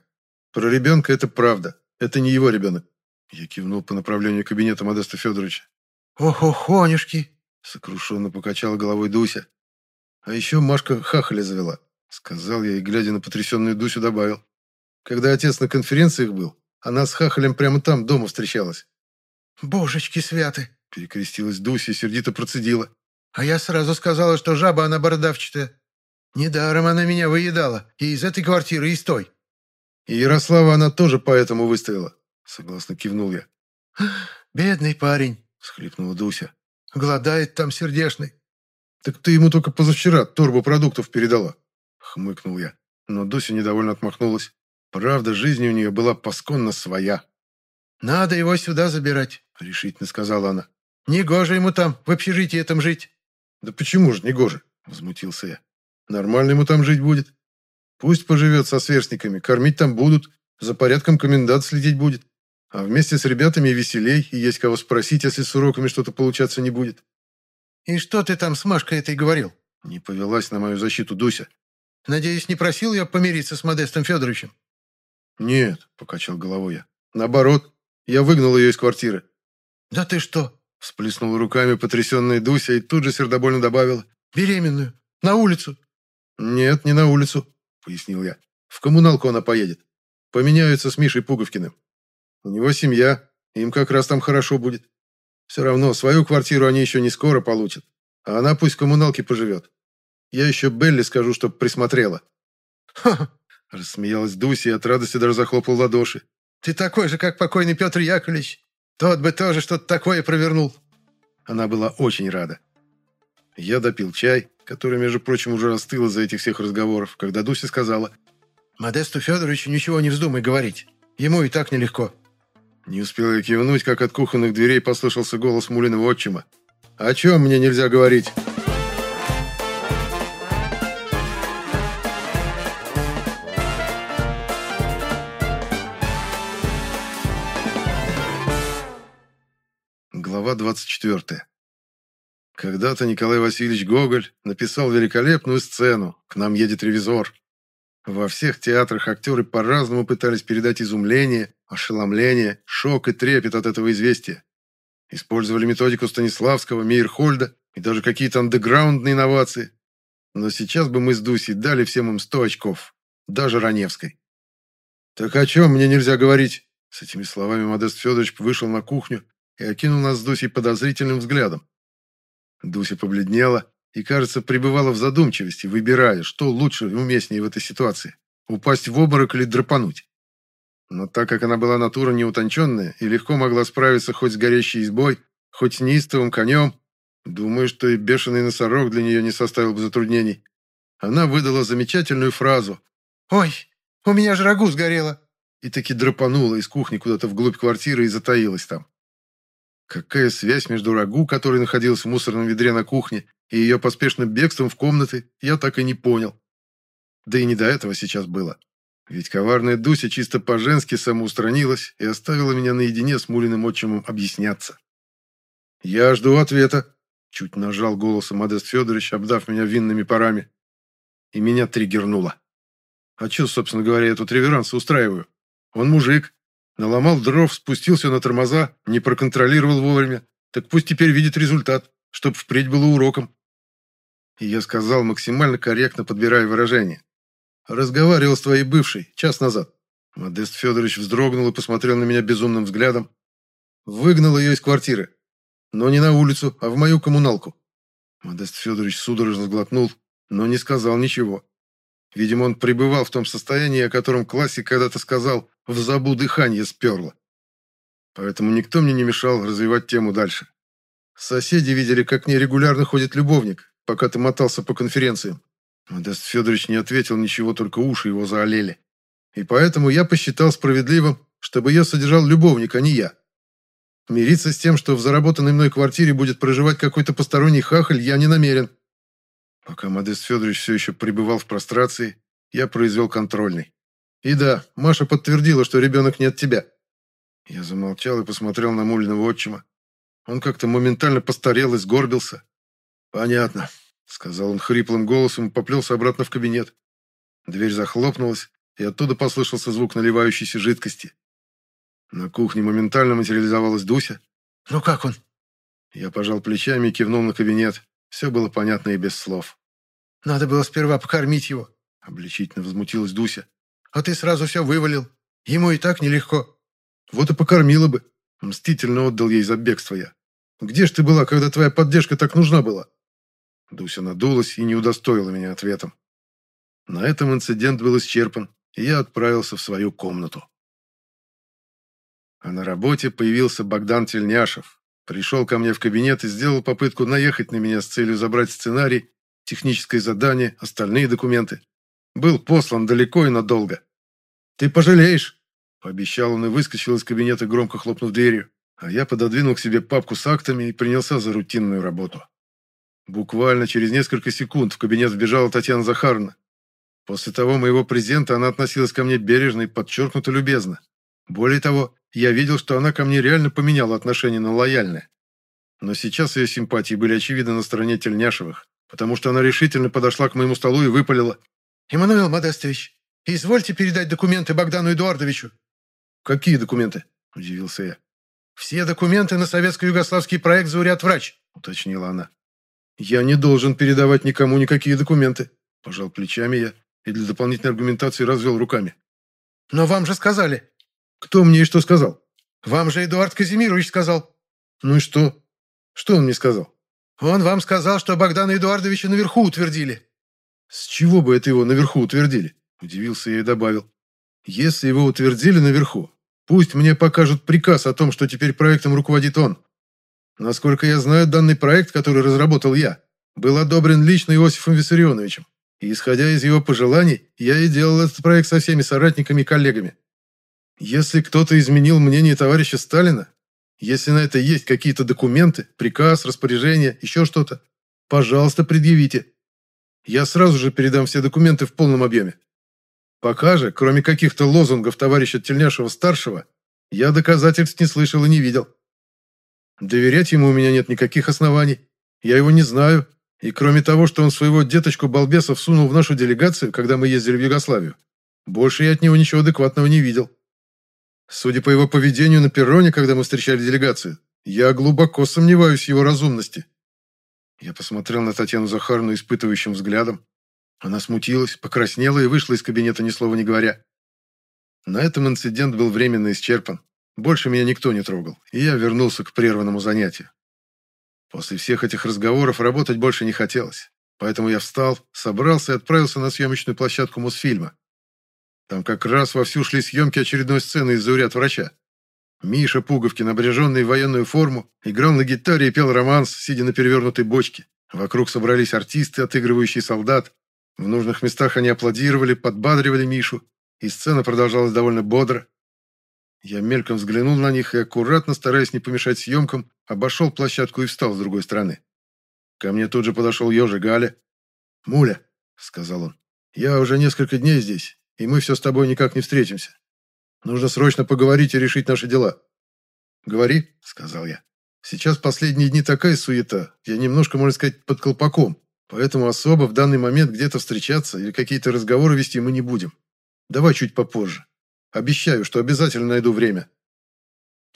Про ребенка это правда. Это не его ребенок. Я кивнул по направлению кабинета Модеста Федоровича.
«Ох-охонюшки!»
— сокрушенно покачала головой Дуся. «А еще Машка хахаля завела», — сказал я и, глядя на потрясенную Дусю, добавил. «Когда отец на конференциях был, она с хахалем прямо там дома встречалась».
«Божечки святы!»
— перекрестилась Дуся и сердито процедила.
А я сразу сказала, что жаба она бородавчатая. Недаром она меня выедала. И из этой квартиры, и из той.
И Ярослава она тоже поэтому выставила. Согласно кивнул я.
«Бедный парень», —
схлипнула Дуся.
«Голодает там сердешный».
«Так ты ему только позавчера торбу продуктов передала», — хмыкнул я. Но Дуся недовольно отмахнулась. Правда, жизнь у нее была посконно своя.
«Надо его сюда забирать», — решительно сказала она. «Негоже ему там, в общежитии этом жить».
«Да почему же негоже?» – возмутился я. «Нормально ему там жить будет. Пусть поживет со сверстниками, кормить там будут, за порядком комендант следить будет. А вместе с ребятами веселей, и есть кого спросить, если с уроками что-то получаться не будет».
«И что ты там с Машкой этой говорил?»
Не повелась на мою защиту Дуся.
«Надеюсь, не просил я помириться с Модестом Федоровичем?»
«Нет», – покачал головой я. «Наоборот, я выгнал ее из квартиры».
«Да ты что?»
Всплеснула руками потрясенная Дуся и тут же сердобольно добавила.
«Беременную. На улицу».
«Нет, не на улицу», — пояснил я. «В коммуналку она поедет. Поменяются с Мишей Пуговкиным. У него семья, им как раз там хорошо будет. Все равно свою квартиру они еще не скоро получат. А она пусть в коммуналке поживет. Я еще Белли скажу, чтоб присмотрела».
«Ха-ха!»
— рассмеялась Дуся и от радости даже захлопал ладоши.
«Ты такой же, как покойный Петр Яковлевич. Тот бы тоже что-то такое провернул.
Она была очень рада. Я допил чай, который, между прочим, уже остыл из-за этих всех разговоров, когда Дуся сказала,
«Модесту Федоровичу ничего не вздумай говорить. Ему и так нелегко».
Не успел я кивнуть, как от кухонных дверей послышался голос Мулиного отчима. «О чем мне нельзя говорить?» Глава 24. Когда-то Николай Васильевич Гоголь написал великолепную сцену «К нам едет ревизор». Во всех театрах актеры по-разному пытались передать изумление, ошеломление, шок и трепет от этого известия. Использовали методику Станиславского, Мейерхольда и даже какие-то андеграундные инновации. Но сейчас бы мы с Дусей дали всем им 100 очков, даже Раневской. «Так о чем мне нельзя говорить?» С этими словами Модест Федорович вышел на кухню и окинул нас с Дусей подозрительным взглядом. Дуся побледнела и, кажется, пребывала в задумчивости, выбирая, что лучше и уместнее в этой ситуации – упасть в обморок или драпануть. Но так как она была натура неутонченная и легко могла справиться хоть с горящей избой, хоть с неистовым конем, думаю, что и бешеный носорог для нее не составил бы затруднений, она выдала замечательную фразу
«Ой, у меня же рагу сгорело!»
и таки драпанула из кухни куда-то вглубь квартиры и затаилась там. Какая связь между рагу, который находился в мусорном ведре на кухне, и ее поспешным бегством в комнаты, я так и не понял. Да и не до этого сейчас было. Ведь коварная Дуся чисто по-женски самоустранилась и оставила меня наедине с Мулиным отчимом объясняться. «Я жду ответа», — чуть нажал голосом Модест Федорович, обдав меня винными парами. И меня триггернуло. А что, собственно говоря, я тут реверансы устраиваю? Он мужик. Наломал дров, спустился на тормоза, не проконтролировал вовремя. Так пусть теперь видит результат, чтоб впредь было уроком. И я сказал, максимально корректно подбирая выражение. Разговаривал с твоей бывшей час назад. Модест Федорович вздрогнул и посмотрел на меня безумным взглядом. Выгнал ее из квартиры. Но не на улицу, а в мою коммуналку. Модест Федорович судорожно сглотнул, но не сказал ничего. Видимо, он пребывал в том состоянии, о котором классик когда-то сказал «в забу дыхание сперло». Поэтому никто мне не мешал развивать тему дальше. Соседи видели, как мне регулярно ходит любовник, пока ты мотался по конференциям. Модест Федорович не ответил ничего, только уши его заолели. И поэтому я посчитал справедливым, чтобы ее содержал любовник, а не я. Мириться с тем, что в заработанной мной квартире будет проживать какой-то посторонний хахаль, я не намерен. Пока Модест Федорович все еще пребывал в прострации, я произвел контрольный. И да, Маша подтвердила, что ребенок не от тебя. Я замолчал и посмотрел на Мулиного отчима. Он как-то моментально постарел и сгорбился. Понятно. — сказал он хриплым голосом и поплелся обратно в кабинет. Дверь захлопнулась, и оттуда послышался звук наливающейся жидкости. На кухне моментально материализовалась Дуся.
«Ну как он?»
Я пожал плечами и кивнул на кабинет. Все было понятно и без слов.
«Надо было сперва покормить его», —
обличительно возмутилась Дуся.
«А ты сразу все вывалил. Ему и так нелегко».
«Вот и покормила бы». Мстительно отдал ей за бегство я. «Где ж ты была, когда твоя поддержка так нужна была?» Дуся надулась и не удостоила меня ответом. На этом инцидент был исчерпан, и я отправился в свою комнату. А на работе появился Богдан Тельняшев. Пришел ко мне в кабинет и сделал попытку наехать на меня с целью забрать сценарий, техническое задание, остальные документы. Был послан далеко и надолго. «Ты пожалеешь!» – пообещал он и выскочил из кабинета, громко хлопнув дверью. А я пододвинул к себе папку с актами и принялся за рутинную работу. Буквально через несколько секунд в кабинет вбежала Татьяна Захаровна. После того моего презента она относилась ко мне бережно и подчеркнуто любезно. Более того, я видел, что она ко мне реально поменяла отношение на лояльное. Но сейчас ее симпатии были очевидны на стороне Тельняшевых, потому что она решительно подошла к моему столу и выпалила.
«Иммануил Модестович, извольте передать документы Богдану Эдуардовичу».
«Какие документы?» – удивился я.
«Все документы на советско-югославский проект «Зауряд врач», –
уточнила она. «Я не должен передавать никому никакие документы», – пожал плечами я и для дополнительной аргументации развел руками.
«Но вам же сказали».
«Кто мне и что сказал?»
«Вам же Эдуард Казимирович сказал».
«Ну и что? Что он мне сказал?»
«Он вам сказал, что Богдана Эдуардовича наверху утвердили».
«С чего бы это его наверху утвердили?» Удивился я и добавил. «Если его утвердили наверху, пусть мне покажут приказ о том, что теперь проектом руководит он. Насколько я знаю, данный проект, который разработал я, был одобрен лично Иосифом Виссарионовичем. И исходя из его пожеланий, я и делал этот проект со всеми соратниками и коллегами. Если кто-то изменил мнение товарища Сталина, если на это есть какие-то документы, приказ, распоряжение, еще что-то, пожалуйста, предъявите. Я сразу же передам все документы в полном объеме. Пока же, кроме каких-то лозунгов товарища Тельняшева-старшего, я доказательств не слышал и не видел. Доверять ему у меня нет никаких оснований. Я его не знаю. И кроме того, что он своего деточку-балбеса всунул в нашу делегацию, когда мы ездили в Югославию, больше я от него ничего адекватного не видел. Судя по его поведению на перроне, когда мы встречали делегацию, я глубоко сомневаюсь в его разумности. Я посмотрел на Татьяну Захаровну испытывающим взглядом. Она смутилась, покраснела и вышла из кабинета, ни слова не говоря. На этом инцидент был временно исчерпан. Больше меня никто не трогал, и я вернулся к прерванному занятию. После всех этих разговоров работать больше не хотелось. Поэтому я встал, собрался и отправился на съемочную площадку Мосфильма. Там как раз вовсю шли съемки очередной сцены из «Зауряд врача». Миша Пуговкин, обряженный в военную форму, играл на гитаре и пел романс, сидя на перевернутой бочке. Вокруг собрались артисты, отыгрывающие солдат. В нужных местах они аплодировали, подбадривали Мишу, и сцена продолжалась довольно бодро. Я мельком взглянул на них и, аккуратно, стараясь не помешать съемкам, обошел площадку и встал с другой стороны. Ко мне тут же подошел ежик Галя. «Муля», — сказал он, — «я уже несколько дней здесь, и мы все с тобой никак не встретимся. Нужно срочно поговорить и решить наши дела». «Говори», — сказал я. «Сейчас последние дни такая суета, я немножко, можно сказать, под колпаком, поэтому особо в данный момент где-то встречаться или какие-то разговоры вести мы не будем. Давай чуть попозже. Обещаю, что обязательно найду время».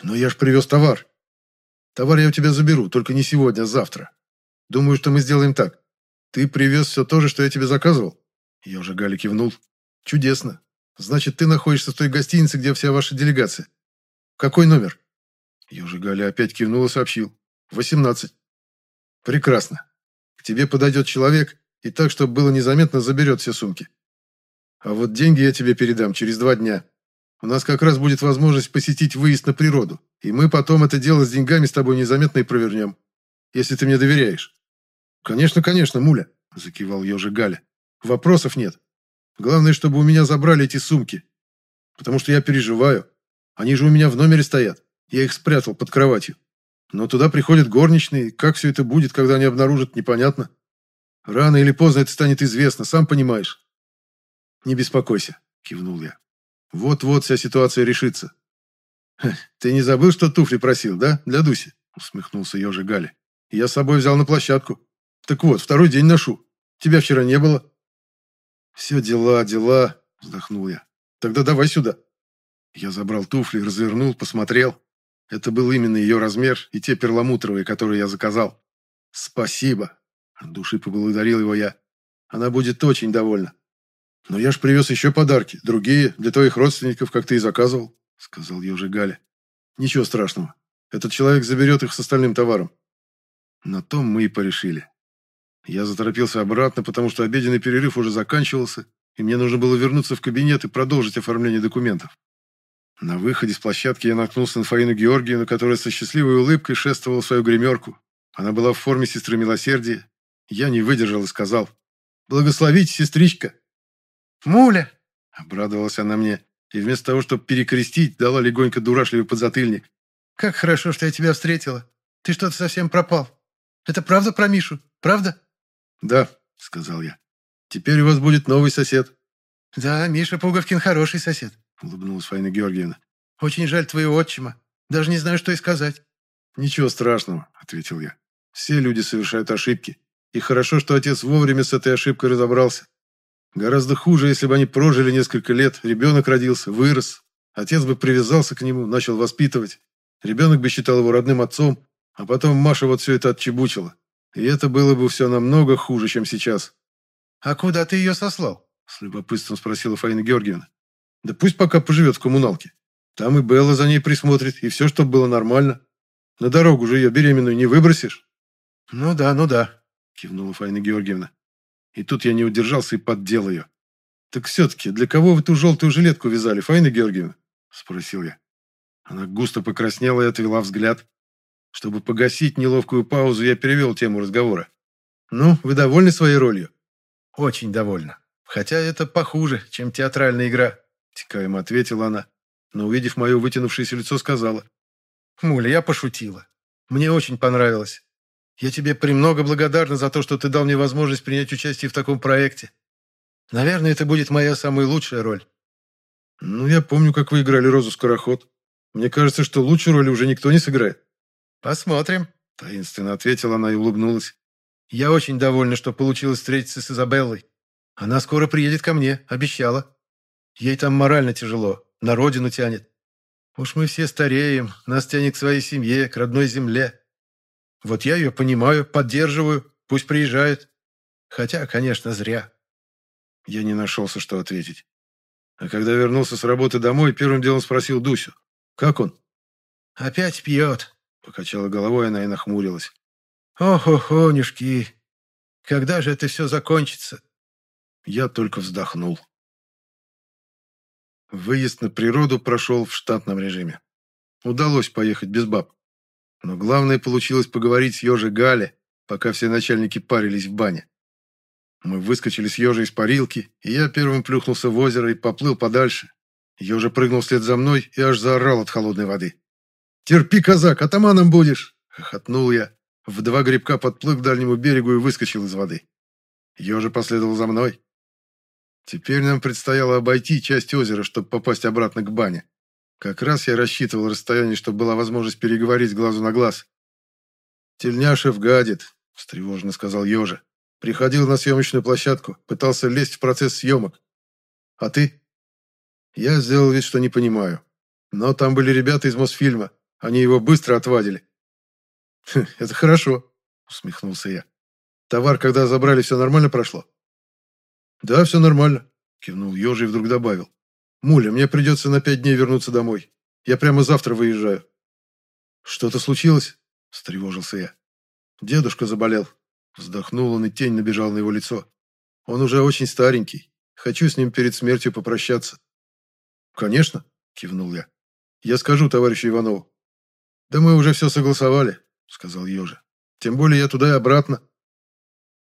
«Но я ж привез товар». «Товар я у тебя заберу, только не сегодня, а завтра. Думаю, что мы сделаем так. Ты привез все то же, что я тебе заказывал?» Я уже Галя кивнул. «Чудесно. Значит, ты находишься в той гостинице, где вся ваша делегация. Какой номер?» Я уже Галя опять кивнул и сообщил. «Восемнадцать». «Прекрасно. К тебе подойдет человек, и так, чтобы было незаметно, заберет все сумки. А вот деньги я тебе передам через два дня. У нас как раз будет возможность посетить выезд на природу, и мы потом это дело с деньгами с тобой незаметно и провернем, если ты мне доверяешь». «Конечно, конечно, Муля», – закивал ежик Галя. «Вопросов нет. Главное, чтобы у меня забрали эти сумки. Потому что я переживаю. Они же у меня в номере стоят. Я их спрятал под кроватью. Но туда приходят горничные. Как все это будет, когда они обнаружат, непонятно. Рано или поздно это станет известно, сам понимаешь». «Не беспокойся», – кивнул я. «Вот-вот вся ситуация решится». «Ты не забыл, что туфли просил, да, для Дуси?» – усмехнулся ежик Галя. «Я с собой взял на площадку». Так вот, второй день ношу. Тебя вчера не было. Все дела, дела, вздохнул я. Тогда давай сюда. Я забрал туфли, развернул, посмотрел. Это был именно ее размер и те перламутровые, которые я заказал. Спасибо. От души поблагодарил его я. Она будет очень довольна. Но я ж привез еще подарки, другие, для твоих родственников, как ты и заказывал, сказал ежик Галя. Ничего страшного. Этот человек заберет их с остальным товаром. На том мы и порешили. Я заторопился обратно, потому что обеденный перерыв уже заканчивался, и мне нужно было вернуться в кабинет и продолжить оформление документов. На выходе с площадки я наткнулся на Фаину Георгиевну, которая со счастливой улыбкой шествовала свою гримерку. Она была в форме сестры милосердия. Я не выдержал и сказал «Благословите, сестричка!»
«Муля!»
— обрадовалась она мне, и вместо того, чтобы перекрестить, дала легонько дурашливый подзатыльник.
«Как хорошо, что я тебя встретила. Ты что-то совсем пропал. Это правда про Мишу? Правда?»
«Да», — сказал я. «Теперь у вас будет новый сосед».
«Да, Миша Пуговкин хороший сосед», —
улыбнулась Фаина Георгиевна.
«Очень жаль твоего отчима. Даже не знаю, что и сказать».
«Ничего страшного», — ответил я. «Все люди совершают ошибки. И хорошо, что отец вовремя с этой ошибкой разобрался. Гораздо хуже, если бы они прожили несколько лет, ребенок родился, вырос. Отец бы привязался к нему, начал воспитывать. Ребенок бы считал его родным отцом, а потом Маша вот все это отчебучила. И это было бы все намного хуже, чем сейчас.
«А куда ты ее сослал?»
С любопытством спросила Фаина Георгиевна. «Да пусть пока поживет в коммуналке. Там и Белла за ней присмотрит, и все, чтобы было нормально. На дорогу же ее беременную не выбросишь».
«Ну да, ну да»,
кивнула Фаина Георгиевна. И тут я не удержался и поддел ее. «Так все-таки, для кого вы ту желтую жилетку вязали, Фаина Георгиевна?» Спросил я. Она густо покраснела и отвела взгляд. Чтобы погасить неловкую паузу, я перевел тему разговора. «Ну, вы довольны своей ролью?»
«Очень довольна. Хотя это похуже, чем театральная игра», —
текаемо ответила она. Но, увидев мое вытянувшееся лицо, сказала.
«Муля, я пошутила. Мне очень понравилось. Я тебе премного благодарна за то, что ты дал мне возможность принять участие в таком проекте. Наверное, это будет моя самая лучшая роль».
«Ну, я помню, как вы играли Розу Скороход. Мне кажется, что лучшую роль уже никто не сыграет».
«Посмотрим», —
таинственно ответила она и улыбнулась.
«Я очень довольна, что получилось встретиться с Изабеллой. Она скоро приедет ко мне, обещала. Ей там морально тяжело, на родину тянет. Уж мы все стареем, нас тянет к своей семье, к родной земле. Вот я ее понимаю, поддерживаю, пусть приезжает. Хотя, конечно, зря».
Я не нашелся, что ответить. А когда вернулся с работы домой, первым делом спросил Дусю. «Как он?»
«Опять пьет», —
покачала головой она и нахмурилась.
«Ох-охонюшки, когда же это все закончится?»
Я только вздохнул. Выезд на природу прошел в штатном режиме. Удалось поехать без баб. Но главное получилось поговорить с Ёжей Гале, пока все начальники парились в бане. Мы выскочили с Ёжей из парилки, и я первым плюхнулся в озеро и поплыл подальше. Ёжа прыгнул вслед за мной и аж заорал от холодной воды. «Терпи, казак, атаманом будешь!» — хохотнул я. В два грибка подплыл к дальнему берегу и выскочил из воды. Ёжа последовал за мной. Теперь нам предстояло обойти часть озера, чтобы попасть обратно к бане. Как раз я рассчитывал расстояние, чтобы была возможность переговорить глазу на глаз. «Тельняшев гадит», — встревоженно сказал Ёжа. «Приходил на съемочную площадку, пытался лезть в процесс съемок. А ты?» Я сделал вид, что не понимаю. Но там были ребята из Мосфильма. Они его быстро отвадили. «Хм, «Это хорошо», — усмехнулся я. «Товар, когда забрали, все нормально прошло?» «Да, все нормально», — кивнул Ёжи и вдруг добавил. «Муля, мне придется на пять дней вернуться домой. Я прямо завтра выезжаю». «Что-то случилось?» — встревожился я. «Дедушка заболел». Вздохнул он, и тень набежал на его лицо. «Он уже очень старенький. Хочу с ним перед смертью попрощаться». «Конечно», — кивнул я. «Я скажу товарищу Иванову». «Да мы уже все согласовали», — сказал Ёжа. «Тем более я туда и обратно».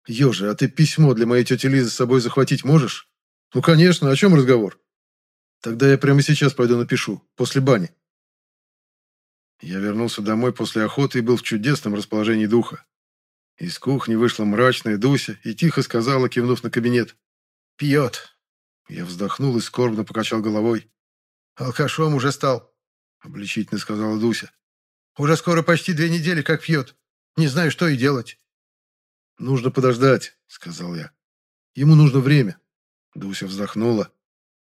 «Ежи, а ты письмо для моей тети Лизы с собой захватить можешь?» «Ну, конечно, о чем разговор?» «Тогда я прямо сейчас пойду напишу, после бани». Я вернулся домой после охоты и был в чудесном расположении духа. Из кухни вышла мрачная Дуся и тихо сказала, кивнув на кабинет.
«Пьет».
Я вздохнул и скорбно покачал головой.
«Алкашом уже стал», — обличительно сказала Дуся. «Уже скоро почти две недели как пьет. Не знаю, что и делать».
«Нужно подождать», — сказал я. «Ему нужно время». Дуся вздохнула.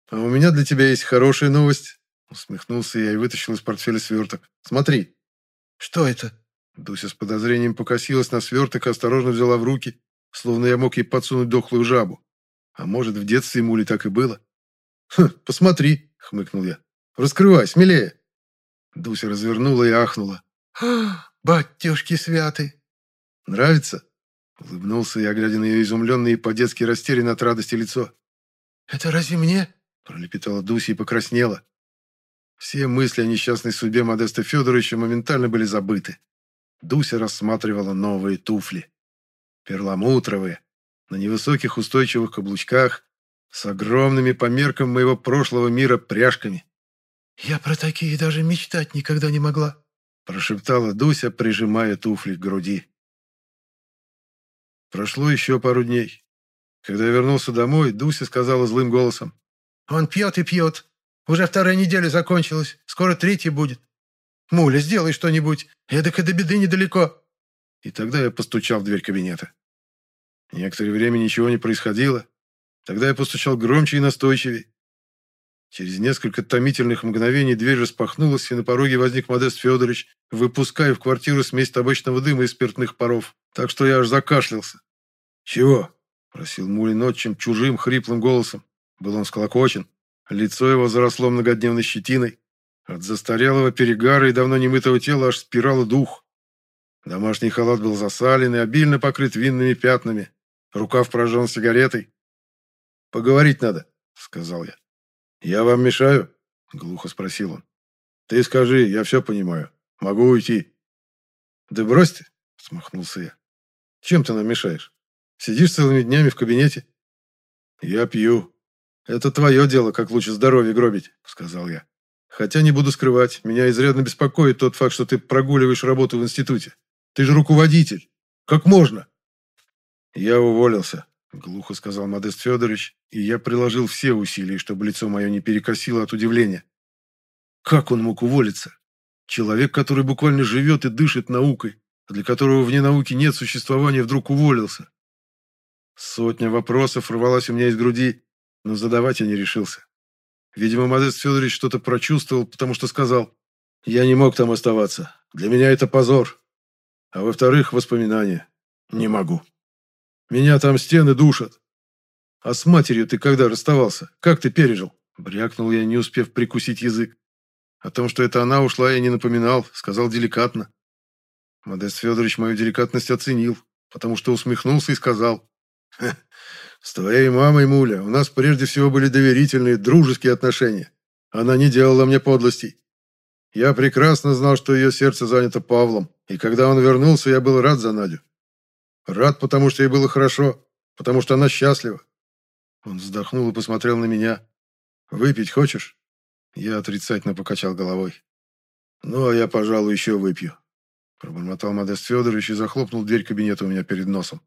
«А у меня для тебя есть хорошая новость». Усмехнулся я и вытащил из портфеля сверток. «Смотри».
«Что это?»
Дуся с подозрением покосилась на сверток и осторожно взяла в руки, словно я мог ей подсунуть дохлую жабу. А может, в детстве ему ли так и было? «Хм, посмотри», — хмыкнул я. «Раскрывай, смелее». Дуся развернула и ахнула.
«Батюшки святы!»
«Нравится?» Улыбнулся я, глядя на ее изумленное и по-детски растерянное от радости лицо.
«Это разве мне?»
Пролепетала Дуся и покраснела. Все мысли о несчастной судьбе Модеста Федоровича моментально были забыты. Дуся рассматривала новые туфли. Перламутровые, на невысоких устойчивых каблучках, с огромными по меркам моего прошлого мира пряжками.
«Я про такие даже мечтать никогда не могла»,
прошептала Дуся, прижимая туфли к груди. Прошло еще пару дней. Когда я вернулся домой, Дуся сказала злым голосом.
«Он пьет и пьет. Уже вторая неделя закончилась. Скоро третья будет. Муля, сделай что-нибудь. Эдак и до беды недалеко».
И тогда я постучал в дверь кабинета. Некоторое время ничего не происходило. Тогда я постучал громче и настойчивее. Через несколько томительных мгновений дверь распахнулась, и на пороге возник Модест Федорович, выпуская в квартиру смесь табачного дыма и спиртных паров так что я аж закашлялся. «Чего?» – просил Мулин отчим чужим хриплым голосом. Был он сколокочен. Лицо его заросло многодневной щетиной. От застарелого перегара и давно немытого тела аж спирало дух. Домашний халат был засален и обильно покрыт винными пятнами. Рукав прожжен сигаретой. «Поговорить надо», — сказал я. «Я вам мешаю?» — глухо спросил он. «Ты скажи, я все понимаю. Могу уйти». «Да брось ты», — смахнулся я. Чем ты нам мешаешь? Сидишь целыми днями в кабинете?» «Я пью. Это твое дело, как лучше здоровье гробить», — сказал я. «Хотя не буду скрывать, меня изрядно беспокоит тот факт, что ты прогуливаешь работу в институте. Ты же руководитель. Как можно?» «Я уволился», — глухо сказал Модест Федорович, и я приложил все усилия, чтобы лицо мое не перекосило от удивления. Как он мог уволиться? Человек, который буквально живет и дышит наукой, для которого вне науки нет существования, вдруг уволился. Сотня вопросов рвалась у меня из груди, но задавать я не решился. Видимо, Модест Федорович что-то прочувствовал, потому что сказал, «Я не мог там оставаться. Для меня это позор. А во-вторых, воспоминания. Не могу. Меня там стены душат. А с матерью ты когда расставался? Как ты пережил? Брякнул я, не успев прикусить язык. О том, что это она ушла, я не напоминал, сказал деликатно. Модест Федорович мою деликатность оценил, потому что усмехнулся и сказал, «С твоей мамой, Муля, у нас прежде всего были доверительные, дружеские отношения. Она не делала мне подлостей. Я прекрасно знал, что ее сердце занято Павлом, и когда он вернулся, я был рад за Надю. Рад, потому что ей было хорошо, потому что она счастлива. Он вздохнул и посмотрел на меня. «Выпить хочешь?» Я отрицательно покачал головой. «Ну, а я, пожалуй, еще выпью». Пробормотал Модест Федорович и захлопнул дверь кабинета у меня перед носом.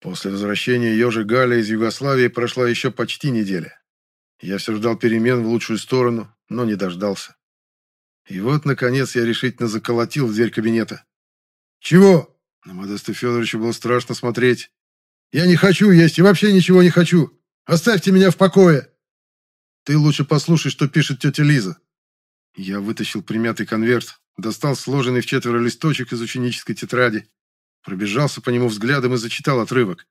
После возвращения Ежи Галя из Югославии прошла еще почти неделя. Я все ждал перемен в лучшую сторону, но не дождался. И вот, наконец, я решительно заколотил в дверь кабинета. «Чего?» На Модеста Федоровича было страшно смотреть. «Я не хочу есть и вообще ничего не хочу. Оставьте меня в покое!» «Ты лучше послушай, что пишет тетя Лиза». Я вытащил примятый конверт, достал сложенный в четверо листочек из ученической тетради Пробежался по нему взглядом и зачитал отрывок.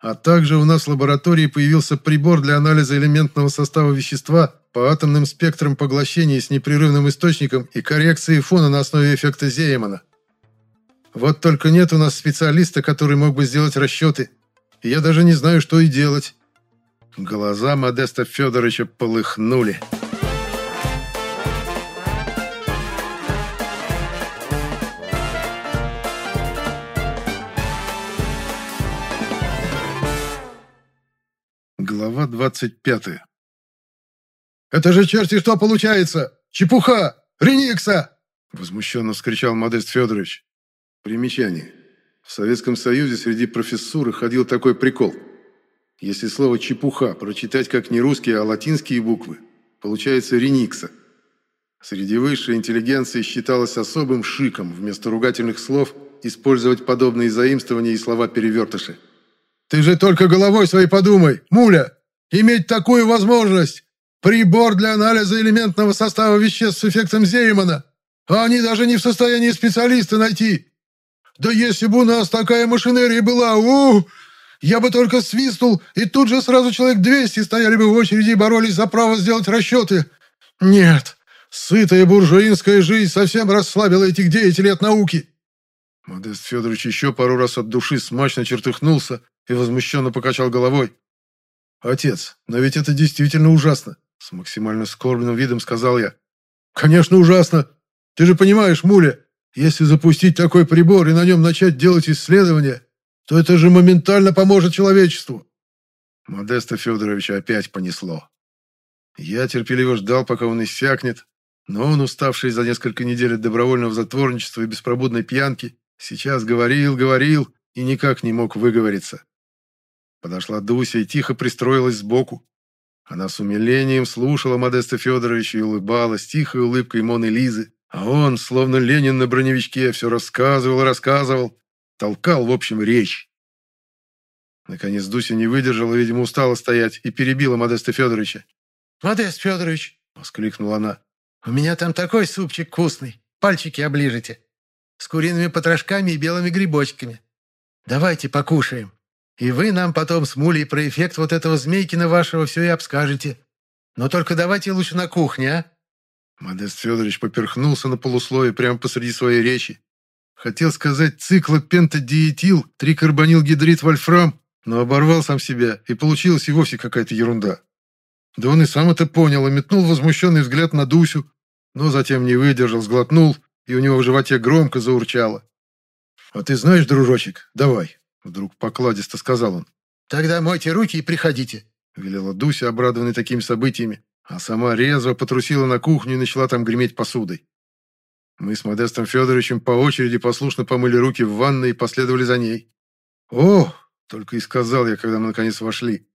А также у нас в лаборатории появился прибор для анализа элементного состава вещества по атомным спектрам поглощения с непрерывным источником и коррекции фона на основе эффекта Зеймана. Вот только нет у нас специалиста, который мог бы сделать расчеты. Я даже не знаю, что и делать. Глаза Модеста Федоровича полыхнули. Глава двадцать пятая. «Это же черти что получается! Чепуха! Реникса!» Возмущенно вскричал Модест Федорович. Примечание. В Советском Союзе среди профессуры ходил такой прикол. Если слово «чепуха» прочитать как не русские, а латинские буквы, получается «реникса». Среди высшей интеллигенции считалось особым шиком вместо ругательных слов использовать подобные заимствования и слова-перевертыши. Ты же только головой своей подумай, муля! Иметь такую возможность! Прибор для анализа элементного состава веществ с эффектом Зеймана! А они даже не в состоянии специалиста найти! Да если бы у нас такая машинерия была, у, Я бы только свистнул, и тут же сразу человек 200 стояли бы в очереди и боролись за право сделать расчеты. Нет, сытая буржуинская жизнь совсем расслабила этих деятелей от науки. Модест Федорович еще пару раз от души смачно чертыхнулся и возмущенно покачал головой. «Отец, но ведь это действительно ужасно!» С максимально скорбным видом сказал я. «Конечно ужасно! Ты же понимаешь, Муля, если запустить такой прибор и на нем начать делать исследования, то это же моментально поможет человечеству!» Модеста Федоровича опять понесло. Я терпеливо ждал, пока он иссякнет, но он, уставший за несколько недель от добровольного затворничества и беспробудной пьянки, сейчас говорил, говорил и никак не мог выговориться. Подошла Дуся и тихо пристроилась сбоку. Она с умилением слушала Модеста Федоровича и улыбалась тихой улыбкой Моны Лизы, а он, словно Ленин на броневичке, все рассказывал рассказывал, толкал, в общем, речь. Наконец Дуся не выдержала, видимо, устала стоять и перебила Модеста Федоровича. «Модест Федорович!» — воскликнула она. «У меня там такой супчик вкусный, пальчики оближите, с куриными потрошками и белыми грибочками. Давайте покушаем». И вы нам потом с Мулей про эффект вот этого Змейкина вашего все и обскажете. Но только давайте лучше на кухне, а?» Модест Федорович поперхнулся на полусловие прямо посреди своей речи. Хотел сказать циклопентадиетил, трикарбонилгидрид вольфрам, но оборвал сам себя, и получилась и вовсе какая-то ерунда. Да он и сам это понял, и метнул возмущенный взгляд на Дусю, но затем не выдержал, сглотнул, и у него в животе громко заурчало. «А ты знаешь, дружочек, давай, Вдруг покладисто сказал он. «Тогда мойте руки и приходите», — велела Дуся, обрадованная такими событиями, а сама резво потрусила на кухню и начала там греметь посудой. Мы с Модестом Федоровичем по очереди послушно помыли руки в ванной и последовали за ней. «О!» — только и сказал я, когда мы наконец вошли.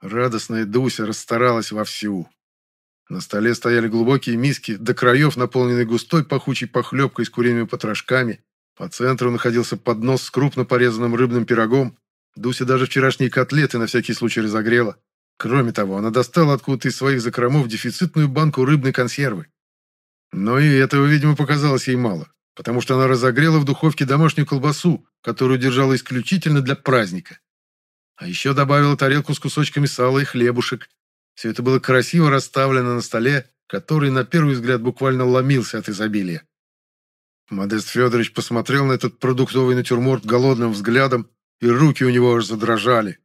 Радостная Дуся расстаралась вовсю. На столе стояли глубокие миски, до краев наполненные густой пахучей похлебкой с куриными потрошками, по центру находился поднос с крупно порезанным рыбным пирогом. Дуся даже вчерашние котлеты на всякий случай разогрела. Кроме того, она достала откуда-то из своих закромов дефицитную банку рыбной консервы. Но и этого, видимо, показалось ей мало, потому что она разогрела в духовке домашнюю колбасу, которую держала исключительно для праздника. А еще добавила тарелку с кусочками сала и хлебушек. Все это было красиво расставлено на столе, который на первый взгляд буквально ломился от изобилия. Модест Федорович посмотрел на этот продуктовый натюрморт голодным взглядом, и руки у него аж задрожали.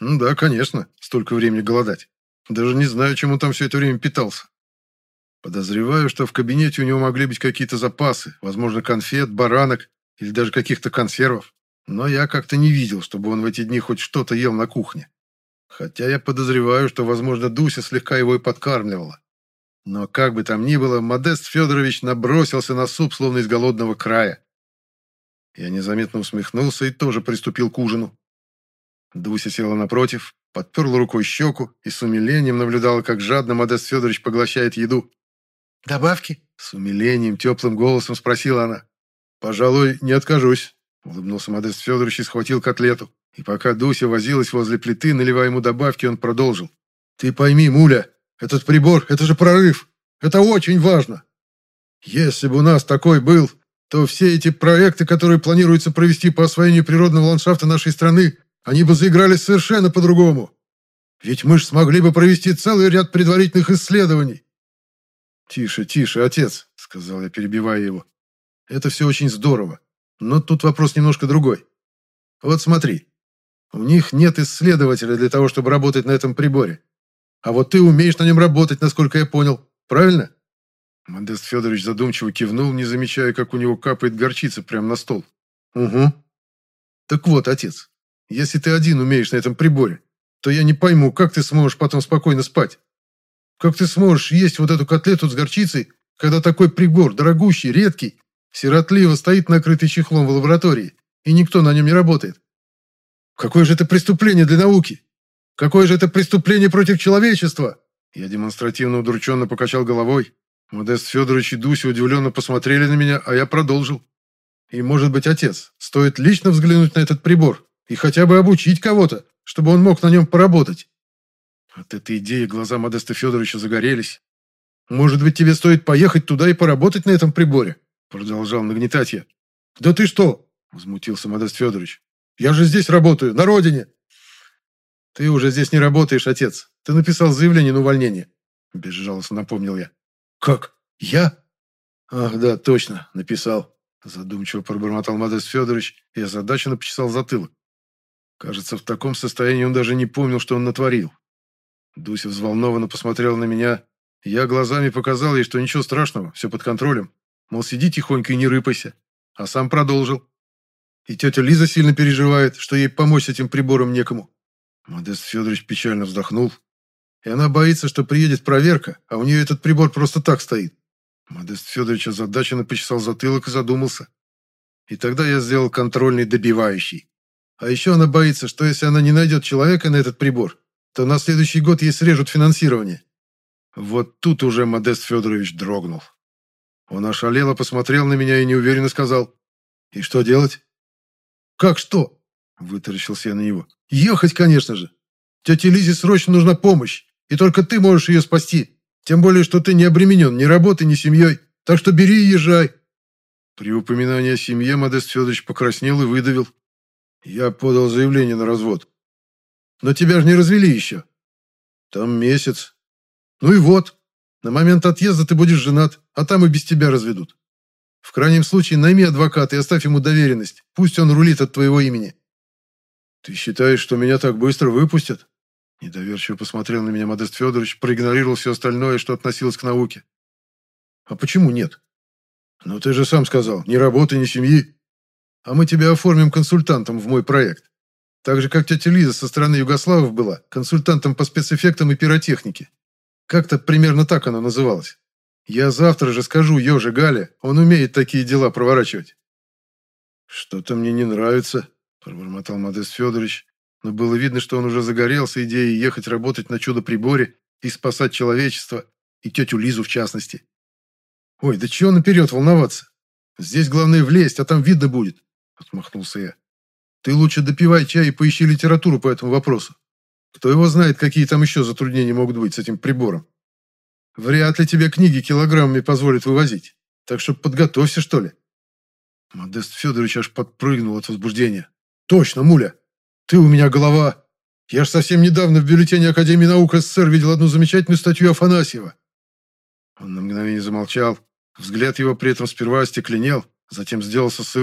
Ну да, конечно, столько времени голодать. Даже не знаю, чем он там все это время питался. Подозреваю, что в кабинете у него могли быть какие-то запасы, возможно, конфет, баранок или даже каких-то консервов. Но я как-то не видел, чтобы он в эти дни хоть что-то ел на кухне. Хотя я подозреваю, что, возможно, Дуся слегка его и подкармливала. Но как бы там ни было, Модест Федорович набросился на суп, словно из голодного края. Я незаметно усмехнулся и тоже приступил к ужину. Дуся села напротив, подперла рукой щеку и с умилением наблюдала, как жадно Модест Федорович поглощает еду.
«Добавки?»
— с умилением, теплым голосом спросила она. «Пожалуй, не откажусь», — улыбнулся Модест Федорович и схватил котлету. И пока Дуся возилась возле плиты, наливая ему добавки, он продолжил. «Ты пойми, Муля, этот прибор — это же прорыв. Это очень важно. Если бы у нас такой был, то все эти проекты, которые планируется провести по освоению природного ландшафта нашей страны, они бы заиграли совершенно по-другому. Ведь мы же смогли бы провести целый ряд предварительных исследований. «Тише, тише, отец», — сказал я, перебивая его. «Это все очень здорово, но тут вопрос немножко другой. Вот смотри, у них нет исследователя для того, чтобы работать на этом приборе. А вот ты умеешь на нем работать, насколько я понял. Правильно?» Модест Федорович задумчиво кивнул, не замечая, как у него капает горчица прямо на стол. «Угу. Так вот, отец, если ты один умеешь на этом приборе, то я не пойму, как ты сможешь потом спокойно спать. Как ты сможешь есть вот эту котлету с горчицей, когда такой прибор, дорогущий, редкий, сиротливо стоит накрытый чехлом в лаборатории, и никто на нем не работает? Какое же это преступление для науки? Какое же это преступление против человечества?» Я демонстративно удрученно покачал головой. Модест Федорович и Дуся удивленно посмотрели на меня, а я продолжил. «И, может быть, отец, стоит лично взглянуть на этот прибор и хотя бы обучить кого-то, чтобы он мог на нем поработать?» От этой идеи глаза Модеста Федоровича загорелись. «Может быть, тебе стоит поехать туда и поработать на этом приборе?» Продолжал нагнетать я. «Да ты что?» Возмутился Модест Федорович. «Я же здесь работаю, на родине!» «Ты уже здесь не работаешь, отец. Ты написал заявление на увольнение». Безжалостно напомнил я. «Как? Я?» «Ах, да, точно, написал». Задумчиво пробормотал Модест Федорович и озадаченно почесал затылок. Кажется, в таком состоянии он даже не помнил, что он натворил. Дуся взволнованно посмотрела на меня. Я глазами показал ей, что ничего страшного, все под контролем. Мол, сиди тихонько и не рыпайся. А сам продолжил. И тетя Лиза сильно переживает, что ей помочь этим прибором некому. Модест Федорович печально вздохнул. И она боится, что приедет проверка, а у нее этот прибор просто так стоит. Модест Федорович озадаченно почесал затылок и задумался. И тогда я сделал контрольный добивающий. А еще она боится, что если она не найдет человека на этот прибор, то на следующий год ей срежут финансирование. Вот тут уже Модест Федорович дрогнул. Он ошалело посмотрел на меня и неуверенно сказал. «И что делать?» «Как что?» – вытаращился я на него. «Ехать, конечно же. Тете Лизе срочно нужна помощь, и только ты можешь ее спасти. Тем более, что ты не обременен ни работой, ни семьей. Так что бери и езжай». При упоминании о семье Модест Федорович покраснел и выдавил. «Я подал заявление на развод. Но тебя же не развели еще. Там месяц. Ну и вот. На момент отъезда ты будешь женат, а там и без тебя разведут. В крайнем случае найми адвоката и оставь ему доверенность. Пусть он рулит от твоего имени. Ты считаешь, что меня так быстро выпустят? Недоверчиво посмотрел на меня Модест Федорович, проигнорировал все остальное, что относилось к науке. А почему нет? Ну ты же сам сказал, ни работы, ни семьи. А мы тебя оформим консультантом в мой проект. Так же, как тетя Лиза со стороны Югославов была консультантом по спецэффектам и пиротехнике. Как-то примерно так оно называлось. Я завтра же скажу Ёже Гале, он умеет такие дела проворачивать. «Что-то мне не нравится», – пробормотал Модест Федорович, но было видно, что он уже загорелся идеей ехать работать на чудо-приборе и спасать человечество, и тетю Лизу в частности. «Ой, да чего наперед волноваться? Здесь главное влезть, а там видно будет», – отмахнулся я. Ты лучше допивай чай и поищи литературу по этому вопросу. Кто его знает, какие там еще затруднения могут быть с этим прибором. Вряд ли тебе книги килограммами позволят вывозить. Так что подготовься, что ли. Модест Федорович аж подпрыгнул от возбуждения. Точно, Муля. Ты у меня голова.
Я ж совсем недавно в бюллетене Академии наук СССР видел одну замечательную статью Афанасьева».
Он на мгновение замолчал. Взгляд его при этом сперва остекленел, затем сделался